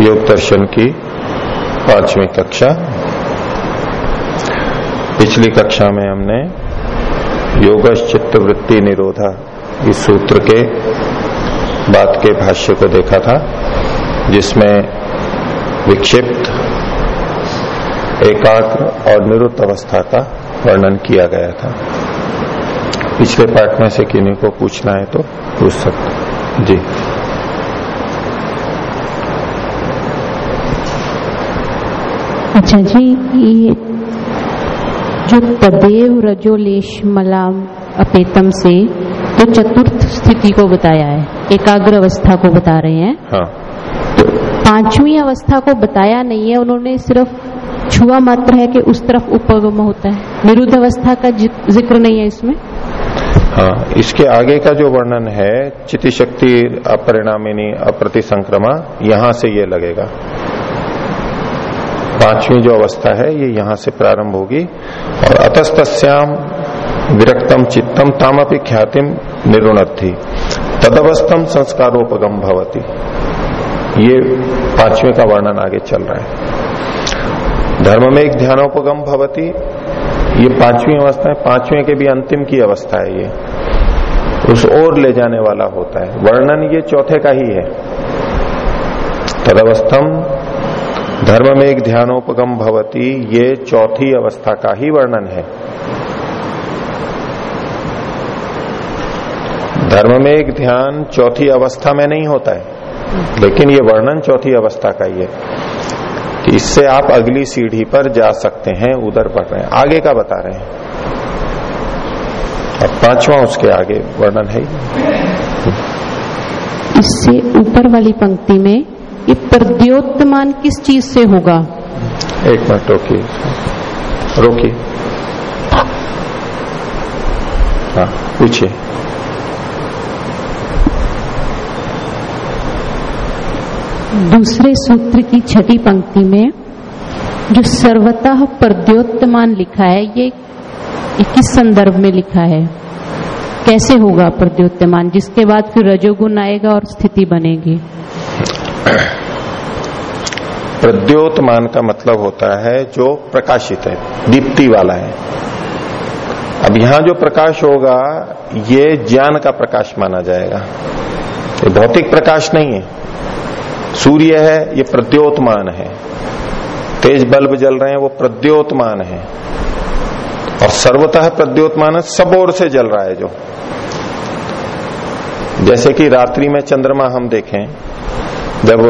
योग दर्शन की पांचवी कक्षा। पिछली कक्षा में हमने योगश चित्त वृत्ति निरोधा इस सूत्र के बात के भाष्य को देखा था, जिसमें विक्षिप्त, एकाग्र और निरुद्ध अवस्था का वर्णन किया गया था। पिछले पार्ट में से किन्हीं को पूछना है तो पूछ सकते जी। अच्छा जी ये जो तदेव रजोलेश मलाम अपेतम से तो चतुर्थ स्थिति को बताया है एकाग्र अवस्था को बता रहे हैं। हाँ। तो पांचवी अवस्था को बताया नहीं है उन्होंने सिर्फ़ छुआ मात्र है कि उस तरफ़ उपगम होता है। निरुद्ध अवस्था का ज़िक्र नहीं है इसमें। हाँ इसके आगे का जो वर्णन है चिति शक्ति अपरिणामिनी अप्रति संक्रमा यहाँ से ये लगेगा। पांचवी जो अवस्था है, ये यहाँ से प्रारंभ होगी। और अतस्तस्याम विरक्तम चित्तम तामपि ख्यातिम निरुणर्थी। तदवस्थम संस्कारोपगम भवती। ये पांचवे का वर्णन आगे चल रहा है। धर्म में एक ध्यानोपगम भवती। ये पांचवी अवस्था है। पाँचवें के भी अंतिम की अवस्था है ये। उस ओर ले जाने वाला होता है। वर्णन ये चौथे का ही है। तदवस्थम धर्म में एक ध्यानोपगम भवती, ये चौथी अवस्था का ही वर्णन है। धर्म में एक ध्यान चौथी अवस्था में नहीं होता है, लेकिन ये वर्णन चौथी अवस्था का ही है। कि इससे आप अगली सीढ़ी पर जा सकते हैं, उधर बढ़ रहे हैं। आगे का बता रहे हैं। अब पांचवा उसके आगे वर्णन है। इससे ऊपर वाली पंक्ति में ये प्रद्योतमान किस चीज़ से होगा? एक मिनट रोकिए। रोकिए। हाँ पूछिए। दूसरे सूत्र की छठी पंक्ति में जो सर्वतः प्रद्योतमान लिखा है ये किस संदर्भ में लिखा है, कैसे होगा प्रद्योतमान जिसके बाद फिर रजोगुण आएगा और स्थिति बनेगी। प्रद्योतमान का मतलब होता है जो प्रकाशित है, दीप्ति वाला है। अब यहाँ जो प्रकाश होगा, ये ज्ञान का प्रकाश माना जाएगा। ये भौतिक प्रकाश नहीं है। सूर्य है, ये प्रद्योतमान है। तेज बल्ब जल रहे हैं, वो प्रद्योतमान है। और सर्वतः प्रद्योतमान सब ओर से जल रहा है जो। जैसे कि रात्रि में चंद्रमा हम देखें, जब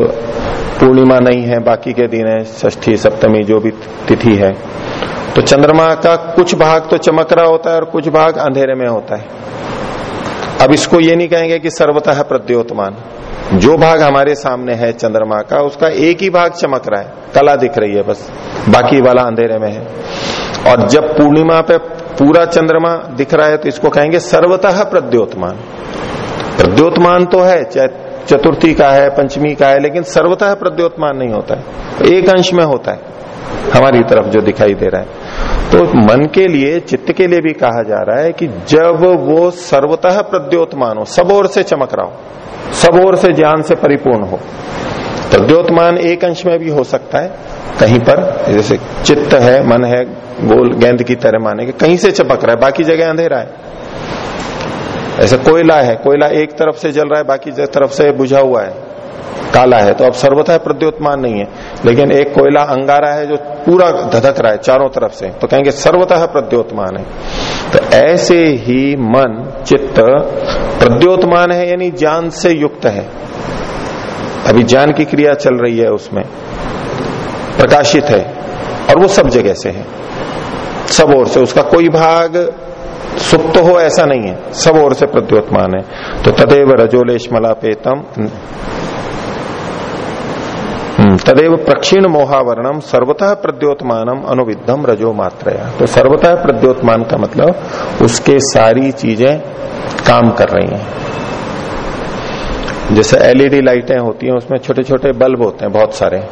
पूर्णिमा नहीं है, बाकी के दिन है, षष्ठी, सप्तमी, जो भी तिथि है तो चंद्रमा का कुछ भाग तो चमक रहा होता है और कुछ भाग अंधेरे में होता है। अब इसको ये नहीं कहेंगे कि सर्वतः प्रद्योतमान। जो भाग हमारे सामने है चंद्रमा का, उसका एक ही भाग चमक रहा है, कला दिख रही है बस, बाकी वाला अंधेरे में है। और जब पूर्णिमा पे पूरा चंद्रमा दिख रहा है तो इसको कहेंगे सर्वतः प्रद्योतमान। प्रद्योतमान तो है, चाहे चतुर्थी का है, पंचमी का है, लेकिन सर्वतः प्रद्योतमान नहीं होता है। एक अंश में होता है, हमारी तरफ़ जो दिखाई दे रहा है। तो मन के लिए, चित्त के लिए भी कहा जा रहा है कि जब वो सर्वतः प्रद्योतमान हो, सब ओर से चमक रहा हो सब ओर से ज्ञान से परिपूर्ण हो। प्रद्योतमान एक अंश में भी हो सकता है, कहीं पर, जैसे चित्त है, मन है, गोल गेंद की तरह माने के कहीं से चपक रहा है, बाकी जगह अंधेरा है। ऐसा कोयला है, कोयला एक तरफ़ से जल रहा है, बाकी तरफ़ से बुझा हुआ है। काला है तो अब सर्वतः प्रद्योतमान नहीं है। लेकिन एक कोयला अंगारा है जो पूरा धधक रहा है चारों तरफ़ से तो कहेंगे सर्वतः प्रद्योतमान है। तो ऐसे ही मन, चित्त प्रद्योतमान है, यानी ज्ञान से युक्त है। अभी ज्ञान की क्रिया चल रही है उसमें। प्रकाशित है, और वो सब जगह से है। सब ओर से, उसका कोई भाग सुप्त हो ऐसा नहीं है। सब ओर से प्रद्योतमान है। तो तदेव रजोलेश मलापेतम तदेव प्रक्षीण मोहावरणम सर्वतः प्रद्योतमानम अनुविद्धम रजो मात्रया। तो सर्वतः प्रद्योतमान का मतलब उसके सारी चीज़ें काम कर रही हैं। जैसे एलईडी लाइटें होती हैं, उसमें छोटे छोटे बल्ब होते हैं, बहुत सारे।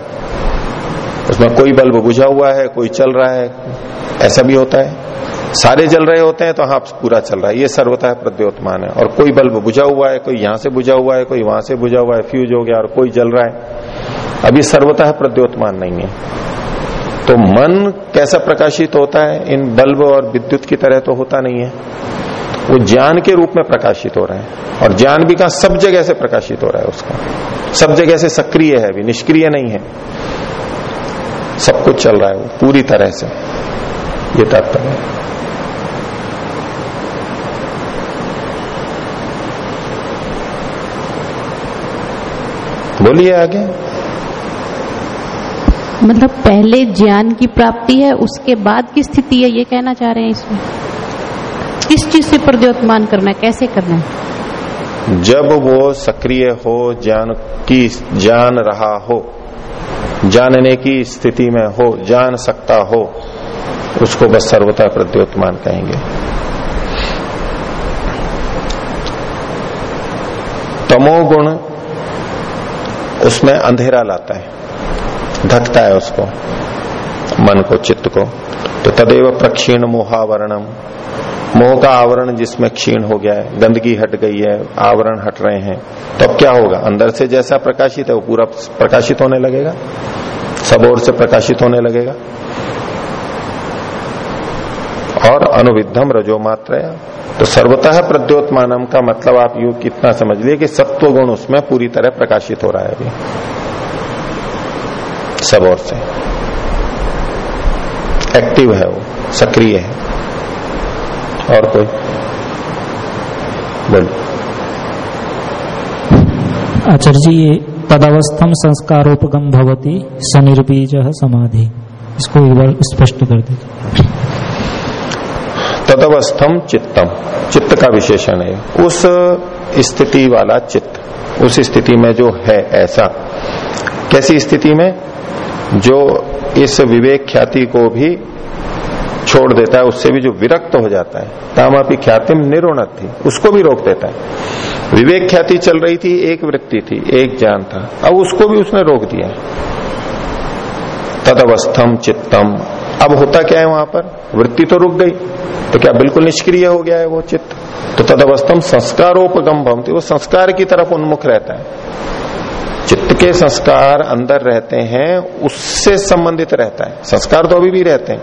उसमें कोई बल्ब बुझा हुआ है, कोई चल रहा है, ऐसा भी होता है। सारे जल रहे होते हैं तो हाँ पूरा चल रहा है। ये सर्वतः प्रद्योतमान है। और कोई बल्ब बुझा हुआ है, कोई यहाँ से बुझा हुआ है, कोई वहाँ से बुझा हुआ है फ्यूज हो गया और कोई जल रहा है। अभी सर्वतः प्रद्योतमान नहीं है। तो मन कैसा प्रकाशित होता है? इन बल्ब और विद्युत की तरह तो होता नहीं है। वो ज्ञान के रूप में प्रकाशित हो रहा है। और ज्ञान भी कहा सब जगह से प्रकाशित हो रहा है उसका। सब जगह से सक्रिय है, अभी निष्क्रिय नहीं है। सब कुछ चल रहा है वो पूरी तरह से। ये तात्पर्य है। बोलिए आगे। मतलब पहले ज्ञान की प्राप्ति है उसके बाद की स्थिति है ये कहना चाह रहे हैं इसमें। किस चीज़ से प्रद्योतमान करना है कैसे करना है? जब वो सक्रिय हो ज्ञान की जान रहा हो जानने की स्थिति में हो, जान सकता हो, उसको बस सर्वता प्रद्योतमान कहेंगे। तमोगुण उसमें अंधेरा लाता है, ढकता है उसको, मन को, चित्त को। तो तदेव प्रक्षीण मोहावरणम। मोह का आवरण जिसमें क्षीण हो गया है, गंदगी हट गई है, आवरण हट रहे हैं। तो अब क्या होगा? अंदर से जैसा प्रकाशित है, वो पूरा प्रकाशित होने लगेगा? सब ओर से प्रकाशित होने लगेगा? और अनुविधम रजो मात्र तो सर्वतः प्रद्योतमानम का मतलब आप यू कितना समझ लिए कि सत्व गुण उसमें पूरी तरह प्रकाशित हो रहा है अभी। सब ओर से। एक्टिव है वो, सक्रिय है। और कोई? बोल आचार्य जी ये तदवस्थम संस्कारोपगम भवती सनिर्बीज समाधि। इसको एक बार स्पष्ट कर दीजिए। तदवस्थम चित्तम। चित्त का विशेषण है। उस स्थिति वाला चित्त उस स्थिति में जो है ऐसा कैसी स्थिति में? जो इस विवेक ख्याति को भी छोड़ देता है, उससे भी जो विरक्त हो जाता है। तामापी ख्यातिम निरोणत थी, उसको भी रोक देता है। विवेक ख्याति चल रही थी, एक वृत्ति थी, एक ज्ञान था। अब उसको भी उसने रोक दिया। तदवस्थम चित्तम। अब होता क्या है वहाँ पर? वृत्ति तो रुक गई तो क्या बिल्कुल निष्क्रिय हो गया है वो चित्त? तो तदवस्थम संस्कारोपगम भवती, वो संस्कार की तरफ़ उन्मुख रहता है। चित्त के संस्कार अंदर रहते हैं, उससे संबंधित रहता है। संस्कार तो अभी भी रहते हैं।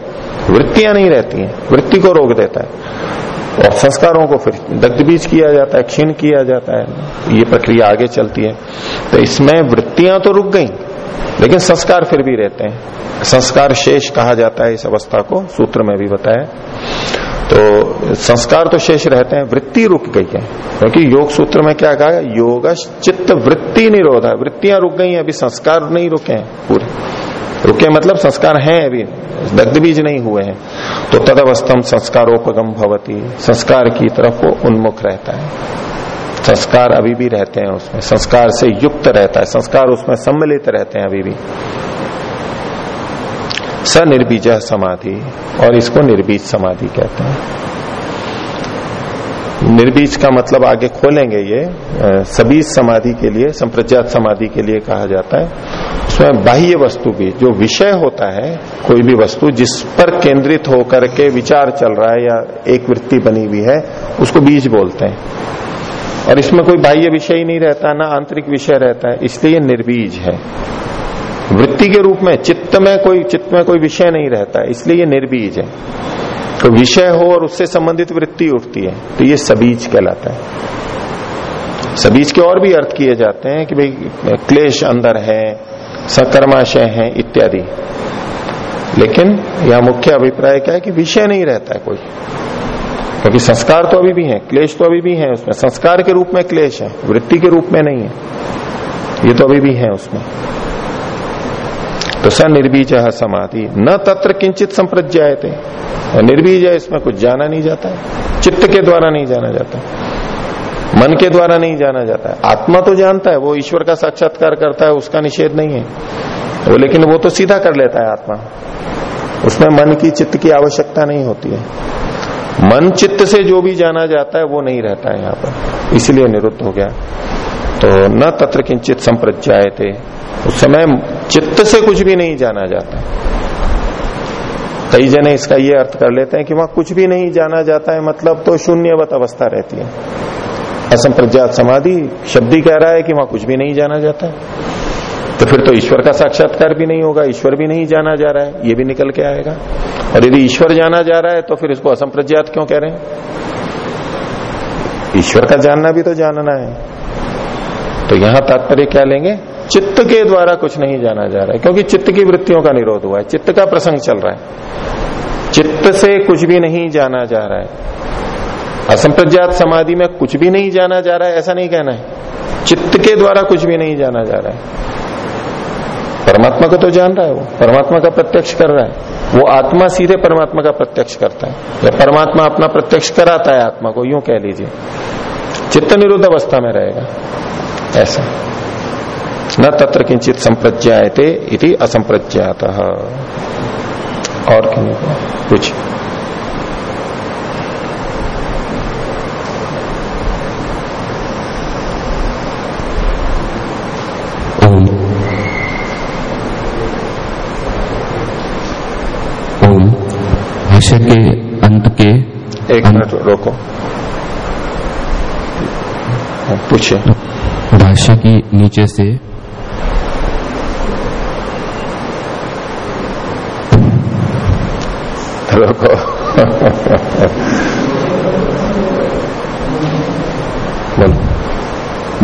वृत्तियाँ नहीं रहती हैं, वृत्ति को रोक देता है। और संस्कारों को फिर दग्ध बीज किया जाता है क्षीण किया जाता है, ये प्रक्रिया आगे चलती है। तो इसमें वृत्तियाँ तो रुक गई, लेकिन संस्कार फिर भी रहते हैं। संस्कार शेष कहा जाता है इस अवस्था को, सूत्र में भी बताया। तो संस्कार तो शेष रहते हैं, वृत्ति रुक गई है। क्योंकि तो योग सूत्र में क्या कहा योग चित्त वृत्ति निरोध है। वृत्तियाँ रुक गई हैं, अभी संस्कार नहीं रुके हैं, पूरे। रुके मतलब संस्कार हैं अभी। दग्ध बीज नहीं हुए हैं। तो तदवस्थम संस्कारोपगम भवती। संस्कार की तरफ़ वो उन्मुख रहता है। संस्कार अभी भी रहते हैं उसमें। संस्कार से युक्त रहता है। संस्कार उसमें सम्मिलित रहते हैं अभी भी। स निर्बीज समाधि, और इसको निर्बीज समाधि कहते हैं। निर्बीज का मतलब आगे खोलेंगे ये सभी समाधि के लिए, संप्रज्ञात समाधि के लिए कहा जाता है। उसमें बाह्य वस्तु भी, जो विषय होता है, कोई भी वस्तु जिस पर केंद्रित होकर के विचार चल रहा है या एक वृत्ति बनी हुई है, उसको बीज बोलते हैं। और इसमें कोई बाह्य विषय ही नहीं रहता, ना आंतरिक विषय रहता है, इसलिए निर्बीज है। वृत्ति के रूप में, चित्त में कोई, चित्त में कोई विषय नहीं रहता, इसलिए ये निर्बीज है। तो विषय हो और उससे संबंधित वृत्ति उठती है। तो ये सबीज कहलाता है। सबीज के और भी अर्थ किए जाते हैं कि भाई, क्लेश अंदर है सकर्माशय है, इत्यादि। लेकिन यह मुख्य अभिप्राय क्या है कि विषय नहीं रहता है कोई। क्योंकि तो संस्कार तो अभी भी है, क्लेश तो अभी भी है उसमें। संस्कार के रूप में क्लेश है, वृत्ति के रूप में नहीं है। ये तो अभी भी है उसमें। तो स निर्बीज समाधि। न तत्र किंचित संप्रज्ञाए थे निर्बीज है इसमें कुछ जाना नहीं जाता है। चित्त के द्वारा नहीं जाना जाता मन के द्वारा नहीं जाना जाता है। आत्मा तो जानता है, वो ईश्वर का साक्षात्कार करता है, उसका निषेध नहीं है। वो लेकिन वो तो सीधा कर लेता है आत्मा। उसमें मन की चित्त की आवश्यकता नहीं होती है। मन चित्त से जो भी जाना जाता है, वो नहीं रहता है यहाँ पर। इसलिए निरुद्ध हो गया। तो न तत्र किंचित संप्रज्ञाए थे उस समय चित्त से कुछ भी नहीं जाना जाता। कई जने इसका ये अर्थ कर लेते हैं कि वहाँ कुछ भी नहीं जाना जाता है मतलब तो शून्यवत अवस्था रहती है। असंप्रज्ञात समाधि, शब्द ही कह रहा है कि वहाँ कुछ भी नहीं जाना जाता है। तो फिर तो ईश्वर का साक्षात्कार भी नहीं होगा, ईश्वर भी नहीं जाना जा रहा है, ये भी निकल के आएगा। और यदि ईश्वर जाना जा रहा है तो फिर इसको असंप्रज्ञात क्यों कह रहे हैं? ईश्वर का जानना भी तो जानना है। तो यहाँ तात्पर्य क्या लेंगे? चित्त के द्वारा कुछ नहीं जाना जा रहा है, क्योंकि चित्त की वृत्तियों का निरोध हुआ है, चित्त का प्रसंग चल रहा है। चित्त से कुछ भी नहीं जाना जा रहा है। असंप्रज्ञात समाधि में कुछ भी नहीं जाना जा रहा है, ऐसा नहीं कहना है। चित्त के द्वारा कुछ भी नहीं जाना जा रहा है। परमात्मा को तो जान रहा है वो, परमात्मा का प्रत्यक्ष कर रहा है। वो आत्मा सीधे परमात्मा का प्रत्यक्ष करता है। या परमात्मा अपना प्रत्यक्ष कराता है आत्मा को, यूँ कह लीजिए। चित्त निरुद्ध अवस्था में रहेगा। ऐसा। न तत्र किंचित संप्रज्ञाते इति असंप्रज्ञात। और कुछ। भाष्य के अंत के एक मिनट रोको। पूछे भाष्य की नीचे से। रोको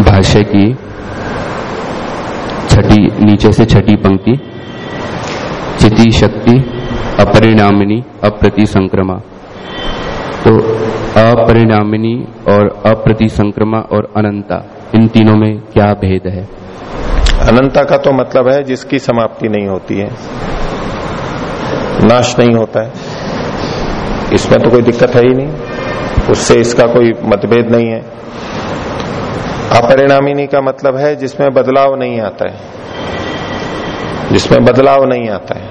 भाष्य की छठी नीचे से छठी पंक्ति। चिति शक्ति अपरिणामिनी अप्रति संक्रमा तो अपरिणामिनी और अप्रति संक्रमा और अनंता। इन तीनों में क्या भेद है? अनंता का तो मतलब है जिसकी समाप्ति नहीं होती है। नाश नहीं होता है। इसमें तो कोई दिक्कत है ही नहीं। उससे इसका कोई मतभेद नहीं है। अपरिणामिनी का मतलब है जिसमें बदलाव नहीं आता है। जिसमें बदलाव नहीं आता है।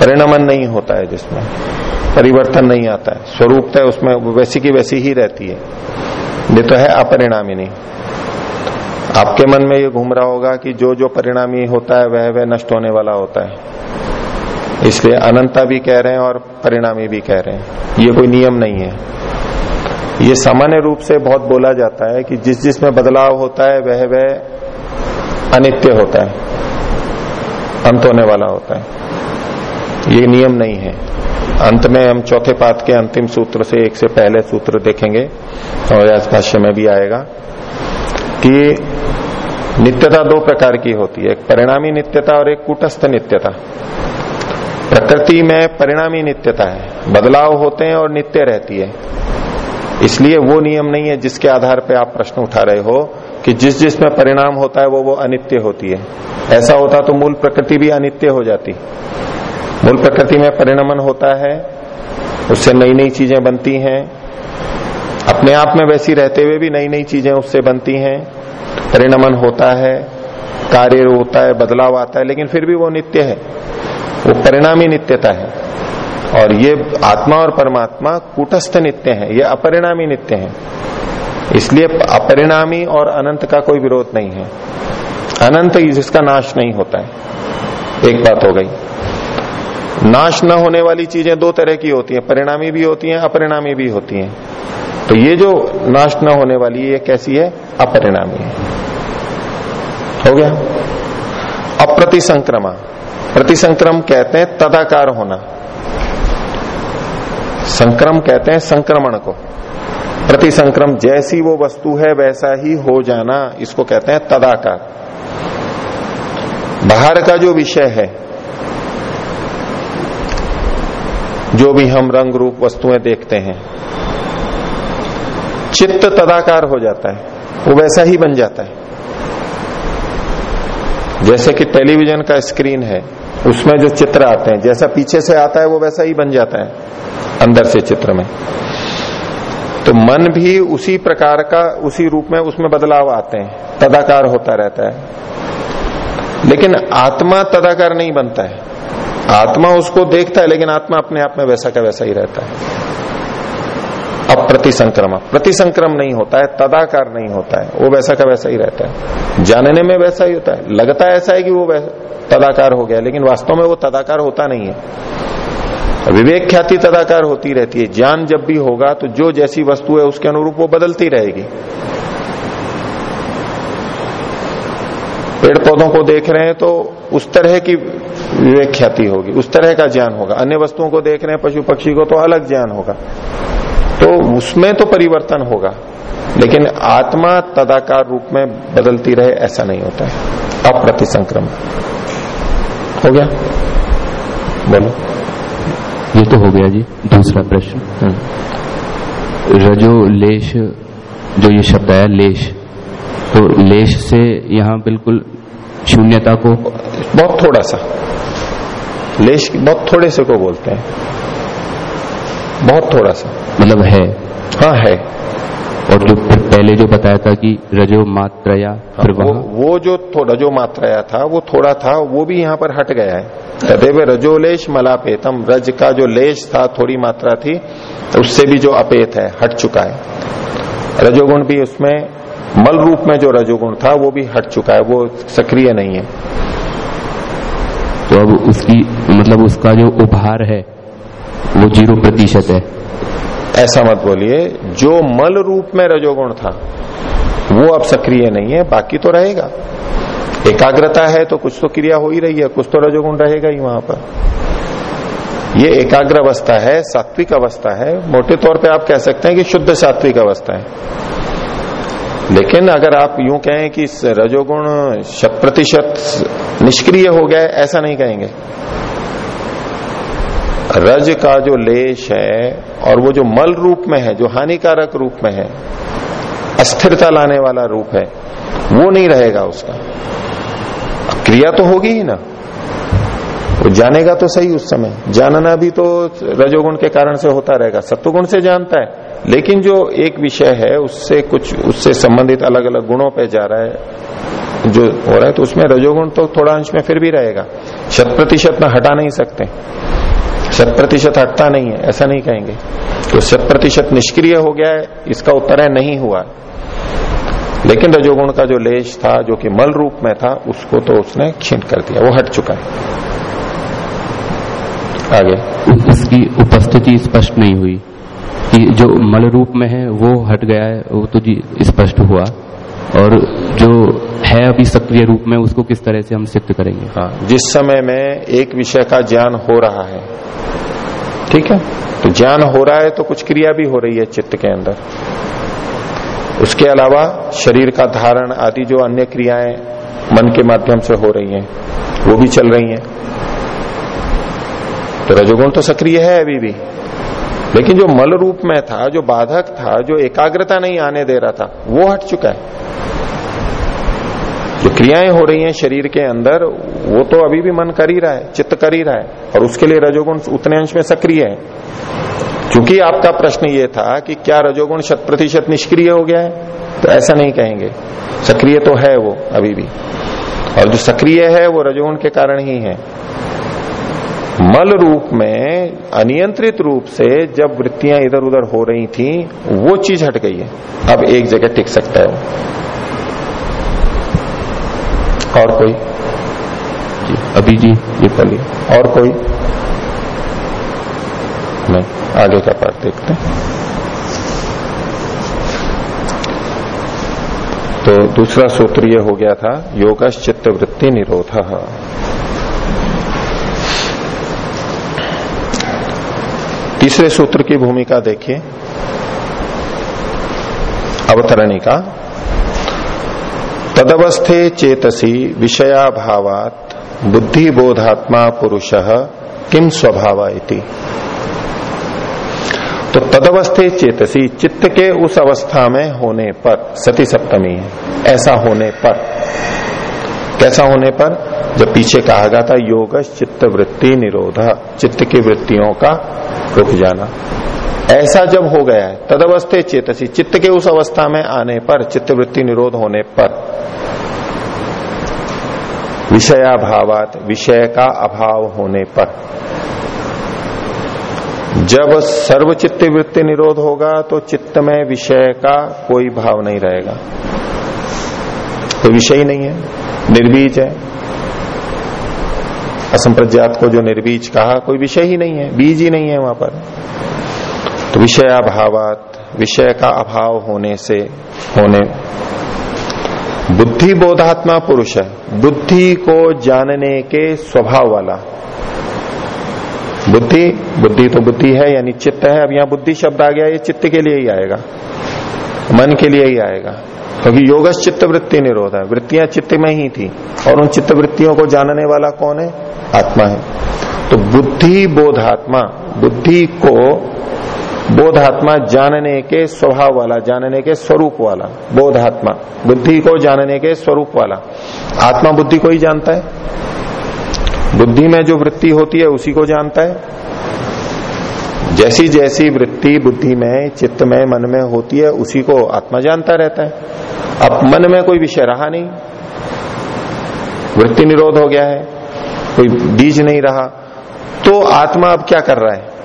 परिणमन नहीं होता है जिसमें। परिवर्तन नहीं आता है। स्वरूप है उसमें वैसी की वैसी ही रहती है। ये तो है अपरिणामिनी आपके मन में ये घूम रहा होगा कि जो जो परिणामी होता है, वह वह नष्ट होने वाला होता है। इसलिए अनंता भी कह रहे हैं और परिणामी भी कह रहे हैं। ये कोई नियम नहीं है। ये सामान्य रूप से बहुत बोला जाता है कि जिस जिसमें बदलाव होता है, वह वह अनित्य होता है, अंत होने वाला होता है। ये नियम नहीं है। अंत में हम चौथे पात के अंतिम सूत्र से एक से पहले सूत्र देखेंगे और इस भाष्य में भी आएगा कि नित्यता दो प्रकार की होती है, एक परिणामी नित्यता और एक कूटस्थ नित्यता। प्रकृति में परिणामी नित्यता है, बदलाव होते हैं और नित्य रहती है। इसलिए वो नियम नहीं है जिसके आधार पर आप प्रश्न उठा रहे हो कि जिस जिसमें परिणाम होता है वो वो अनित्य होती है। ऐसा होता तो मूल प्रकृति भी अनित्य हो जाती। मूल प्रकृति में परिणमन होता है, उससे नई नई चीज़ें बनती हैं। अपने आप में वैसी रहते हुए भी नई नई चीज़ें उससे बनती हैं। परिणमन होता है, कार्य होता है, बदलाव आता है, लेकिन फिर भी वो नित्य है। वो परिणामी नित्यता है। और ये आत्मा और परमात्मा कूटस्थ नित्य है, ये अपरिणामी नित्य है। इसलिए अपरिणामी और अनंत का कोई विरोध नहीं है। अनंत जिसका नाश नहीं होता है। एक बात हो गई। नाश न होने वाली चीज़ें दो तरह की होती हैं, परिणामी भी होती हैं, अपरिणामी भी होती हैं। तो ये जो नाश न होने वाली ये कैसी है? अपरिणामी है। हो गया? अप्रतिसंक्रमा। प्रतिसंक्रम कहते हैं तदाकार होना। संक्रम कहते हैं संक्रमण को। प्रतिसंक्रम जैसी वो वस्तु है, वैसा ही हो जाना, इसको कहते हैं तदाकार। बाहर का जो विषय है जो भी हम रंग रूप वस्तुएँ देखते हैं, चित्त तदाकार हो जाता है, वो वैसा ही बन जाता है। जैसे कि टेलीविज़न का स्क्रीन है, उसमें जो चित्र आते हैं, जैसा पीछे से आता है, वो वैसा ही बन जाता है, अंदर से चित्र में। तो मन भी उसी प्रकार का, उसी रूप में उसमें बदलाव आते हैं, तदाकार होता रहता है। लेकिन आत्मा तदाकार नहीं बनता है। आत्मा उसको देखता है, लेकिन आत्मा अपने आप में वैसा का वैसा ही रहता है। अप्रतिसंक्रम प्रतिसंक्रम। नहीं होता है, तदाकार नहीं होता है, वो वैसा का वैसा ही रहता है। जानने में वैसा ही होता है। लगता ऐसा है कि वो तदाकार हो गया, लेकिन वास्तव में वो तदाकार होता नहीं है। विवेक ख्याति तदाकार होती रहती है। ज्ञान जब भी होगा तो जो जैसी वस्तु है, उसके अनुरूप वो बदलती रहेगी। पेड़ पौधों को देख रहे हैं तो उस तरह की विवेक ख्याति होगी। उस तरह का ज्ञान होगा। अन्य वस्तुओं को देख रहे हैं पशु पक्षी को तो अलग ज्ञान होगा। तो उसमें तो परिवर्तन होगा। लेकिन आत्मा तदाकार रूप में बदलती रहे ऐसा नहीं होता है। अप्रतिसंक्रम हो गया? बोलो। ये तो हो गया जी दूसरा प्रश्न। हम्म। रजो लेश जो ये शब्द आया लेश। तो लेश से यहाँ बिल्कुल शून्यता को बहुत थोड़ा सा। लेश बहुत थोड़े से को बोलते हैं। बहुत थोड़ा सा। मतलब है। हाँ है। और जो पहले जो बताया था कि रजो मात्रया हाँ, फिर वो, वो जो रजो मात्रया था वो थोड़ा था वो भी यहाँ पर हट गया है। कहते तदेव रजोलेश मलापेतम रज का जो लेश था थोड़ी मात्रा थी उससे भी जो अपेत है हट चुका है। रजोगुण भी उसमें मल रूप में जो रजोगुण था वो भी हट चुका है वो सक्रिय नहीं है। तो अब उसकी मतलब उसका जो उपहार है, वो ज़ीरो प्रतिशत है। ऐसा मत बोलिए, जो मल रूप में रजोगुण था, वो अब सक्रिय नहीं है, बाकी तो रहेगा। एकाग्रता है तो कुछ तो क्रिया हो ही रही है, कुछ तो रजोगुण रहेगा ही वहाँ पर। ये एकाग्र अवस्था है, सात्विक अवस्था है। मोटे तौर पे आप कह सकते हैं कि शुद्ध सात्विक अवस्था है। लेकिन अगर आप यूँ कहें कि रजोगुण शत प्रतिशत निष्क्रिय हो गया ऐसा नहीं कहेंगे। रज का जो लेश है और वो जो मल रूप में है, जो हानिकारक रूप में है, अस्थिरता लाने वाला रूप है, वो नहीं रहेगा उसका। क्रिया तो होगी ही ना। वो जानेगा तो सही उस समय। जानना भी तो रजोगुण के कारण से होता रहेगा। सत्वगुण से जानता है। लेकिन जो एक विषय है, उससे कुछ, उससे संबंधित अलग अलग गुणों पे जा रहा है, जो हो रहा है तो उसमें रजोगुण तो थोड़ा अंश में फिर भी रहेगा। शत प्रतिशत में हटा नहीं सकते। शत प्रतिशत हटता नहीं है, ऐसा नहीं कहेंगे। तो शत प्रतिशत निष्क्रिय हो गया है, इसका उत्तर है नहीं हुआ। लेकिन रजोगुण का जो लेश था, जो कि मल रूप में था, उसको तो उसने क्षीण कर दिया। वो हट चुका है। आगे इसकी उपस्थिति स्पष्ट नहीं हुई कि जो मल रूप में है वो हट गया है वो तो जी स्पष्ट हुआ। और जो है अभी सक्रिय रूप में उसको किस तरह से हम सिद्ध करेंगे? हाँ जिस समय में एक विषय का ज्ञान हो रहा है ठीक है? तो ज्ञान हो रहा है तो कुछ क्रिया भी हो रही है चित्त के अंदर। उसके अलावा शरीर का धारण आदि जो अन्य क्रियाएँ मन के माध्यम से हो रही हैं वो भी चल रही हैं। तो रजोगुण तो सक्रिय है अभी भी। लेकिन जो मल रूप में था, जो बाधक था, जो एकाग्रता नहीं आने दे रहा था, वो हट चुका है। जो क्रियाएँ हो रही हैं शरीर के अंदर, वो तो अभी भी मन कर ही रहा है, चित्त कर ही रहा है, और उसके लिए रजोगुण उतने अंश में सक्रिय है। क्योंकि आपका प्रश्न ये था कि क्या रजोगुण शत प्रतिशत निष्क्रिय हो गया है? तो ऐसा नहीं कहेंगे। सक्रिय तो है वो अभी भी। और जो सक्रिय है, वो रजोगुण के कारण ही है। मल रूप में, अनियंत्रित रूप से जब वृत्तियाँ इधर उधर हो रही थी, वो चीज़ हट गई है। अब एक जगह टिक सकता है वो। और कोई? जी, अभी जी, ये बोलिए और कोई? नहीं, आगे का पाठ देखते हैं। तो दूसरा सूत्र ये हो गया था योगश्चित्त वृत्ति निरोध तीसरे सूत्र की भूमिका देखिए। अवतरणी का। तदवस्थे चेतसी विषयाभावात बुद्धि बोधात्मा पुरुष किम स्वभाव तो तदवस्थे चेतसी चित्त के उस अवस्था में होने पर, सती सप्तमी, ऐसा होने पर। कैसा होने पर? जब पीछे कहा गया था योग चित्त वृत्ति निरोध, चित्त की वृत्तियों का रुक जाना। ऐसा जब हो गया है, तदवस्थे चेतसी, चित्त के उस अवस्था में आने पर चित्त वृत्ति निरोध होने पर। विषयाभावात, विषय का अभाव होने पर। जब सर्वचित्त वृत्ति निरोध होगा तो चित्त में विषय का कोई भाव नहीं रहेगा। तो विषय ही नहीं है, निर्बीज है। असंप्रज्ञात को जो निर्बीज कहा, कोई विषय ही नहीं है, बीज ही नहीं है वहाँ पर। तो विषयाभावात, विषय का अभाव होने से, होने। बुद्धि बोधात्मा पुरुष है, बुद्धि को जानने के स्वभाव वाला। बुद्धि बुद्धि तो बुद्धि है, यानी चित्त है, अब यहाँ बुद्धि शब्द आ गया, ये चित्त के लिए ही आएगा, मन के लिए ही आएगा। क्योंकि तो चित्त वृत्ति निरोध है। वृत्तियाँ चित्त में ही थी। और उन चित्त वृत्तियों को जानने वाला कौन है? आत्मा है। तो बुद्धि बोधात्मा, बुद्धि को बोधात्मा जानने के स्वभाव वाला, जानने के स्वरूप वाला, बोधात्मा, बुद्धि को जानने के स्वरूप वाला। आत्मा बुद्धि को ही जानता है। बुद्धि में जो वृत्ति होती है, उसी को जानता है। जैसी जैसी वृत्ति बुद्धि में, चित्त में, मन में होती है, उसी को आत्मा जानता रहता है। अब मन में कोई विषय रहा नहीं। वृत्ति निरोध हो गया है, कोई बीज नहीं रहा। तो आत्मा अब क्या कर रहा है?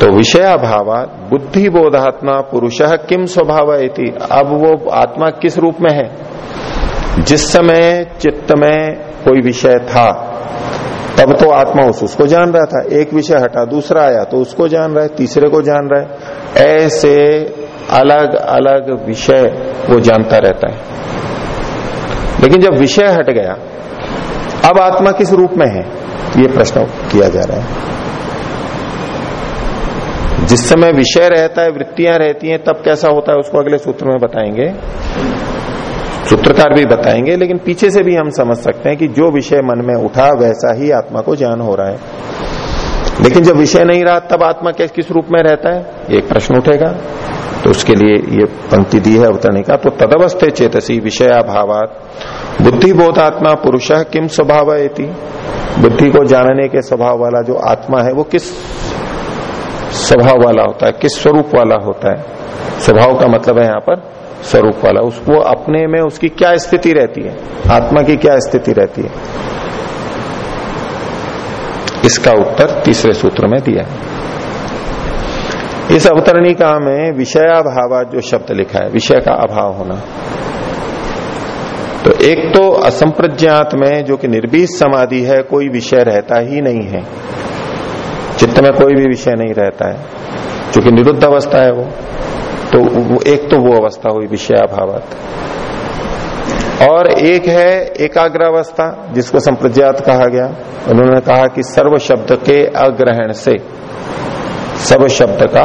तो विषयाभाव बुद्धि बोधात्मा पुरुष किम स्वभाव अब वो आत्मा किस रूप में है? जिस समय चित्त में कोई विषय था, तब तो आत्मा उस, उसको जान रहा था। एक विषय हटा, दूसरा आया तो उसको जान रहा है, तीसरे को जान रहा है। ऐसे अलग अलग विषय वो जानता रहता है। लेकिन जब विषय हट गया, अब आत्मा किस रूप में है? ये प्रश्न किया जा रहा है। जिस समय विषय रहता है, वृत्तियाँ रहती हैं, तब कैसा होता है, उसको अगले सूत्र में बताएँगे। सूत्रकार भी बताएँगे, लेकिन पीछे से भी हम समझ सकते हैं कि जो विषय मन में उठा, वैसा ही आत्मा को ज्ञान हो रहा है। लेकिन जब विषय नहीं रहा, तब आत्मा किस रूप में रहता है? एक प्रश्न उठेगा। तो उसके लिए ये पंक्ति दी है, अवतरणी का। तो तदवस्थे चेतसी विषयाभावात। बुद्धि बोधात्मा पुरुष किम स्वभाव बुद्धि को जानने के स्वभाव वाला जो आत्मा है, वो किस स्वभाव वाला होता है? किस स्वरूप वाला होता है? स्वभाव का मतलब है यहाँ पर स्वरूप वाला। उसको अपने में उसकी क्या स्थिति रहती है? आत्मा की क्या स्थिति रहती है? इसका उत्तर तीसरे सूत्र में दिया है। इस अवतरणिका में विषयाभाव जो शब्द लिखा है, विषय का अभाव होना। तो एक तो असंप्रज्ञात में जो कि निर्बीज समाधि है, कोई विषय रहता ही नहीं है। चित्त में कोई भी विषय नहीं रहता है। क्योंकि निरुद्ध अवस्था है वो तो एक तो वो अवस्था हुई विषयाभावत। और एक है एकाग्र अवस्था, जिसको संप्रज्ञात कहा गया। उन्होंने कहा कि सर्व शब्द के अग्रहण से सब शब्द का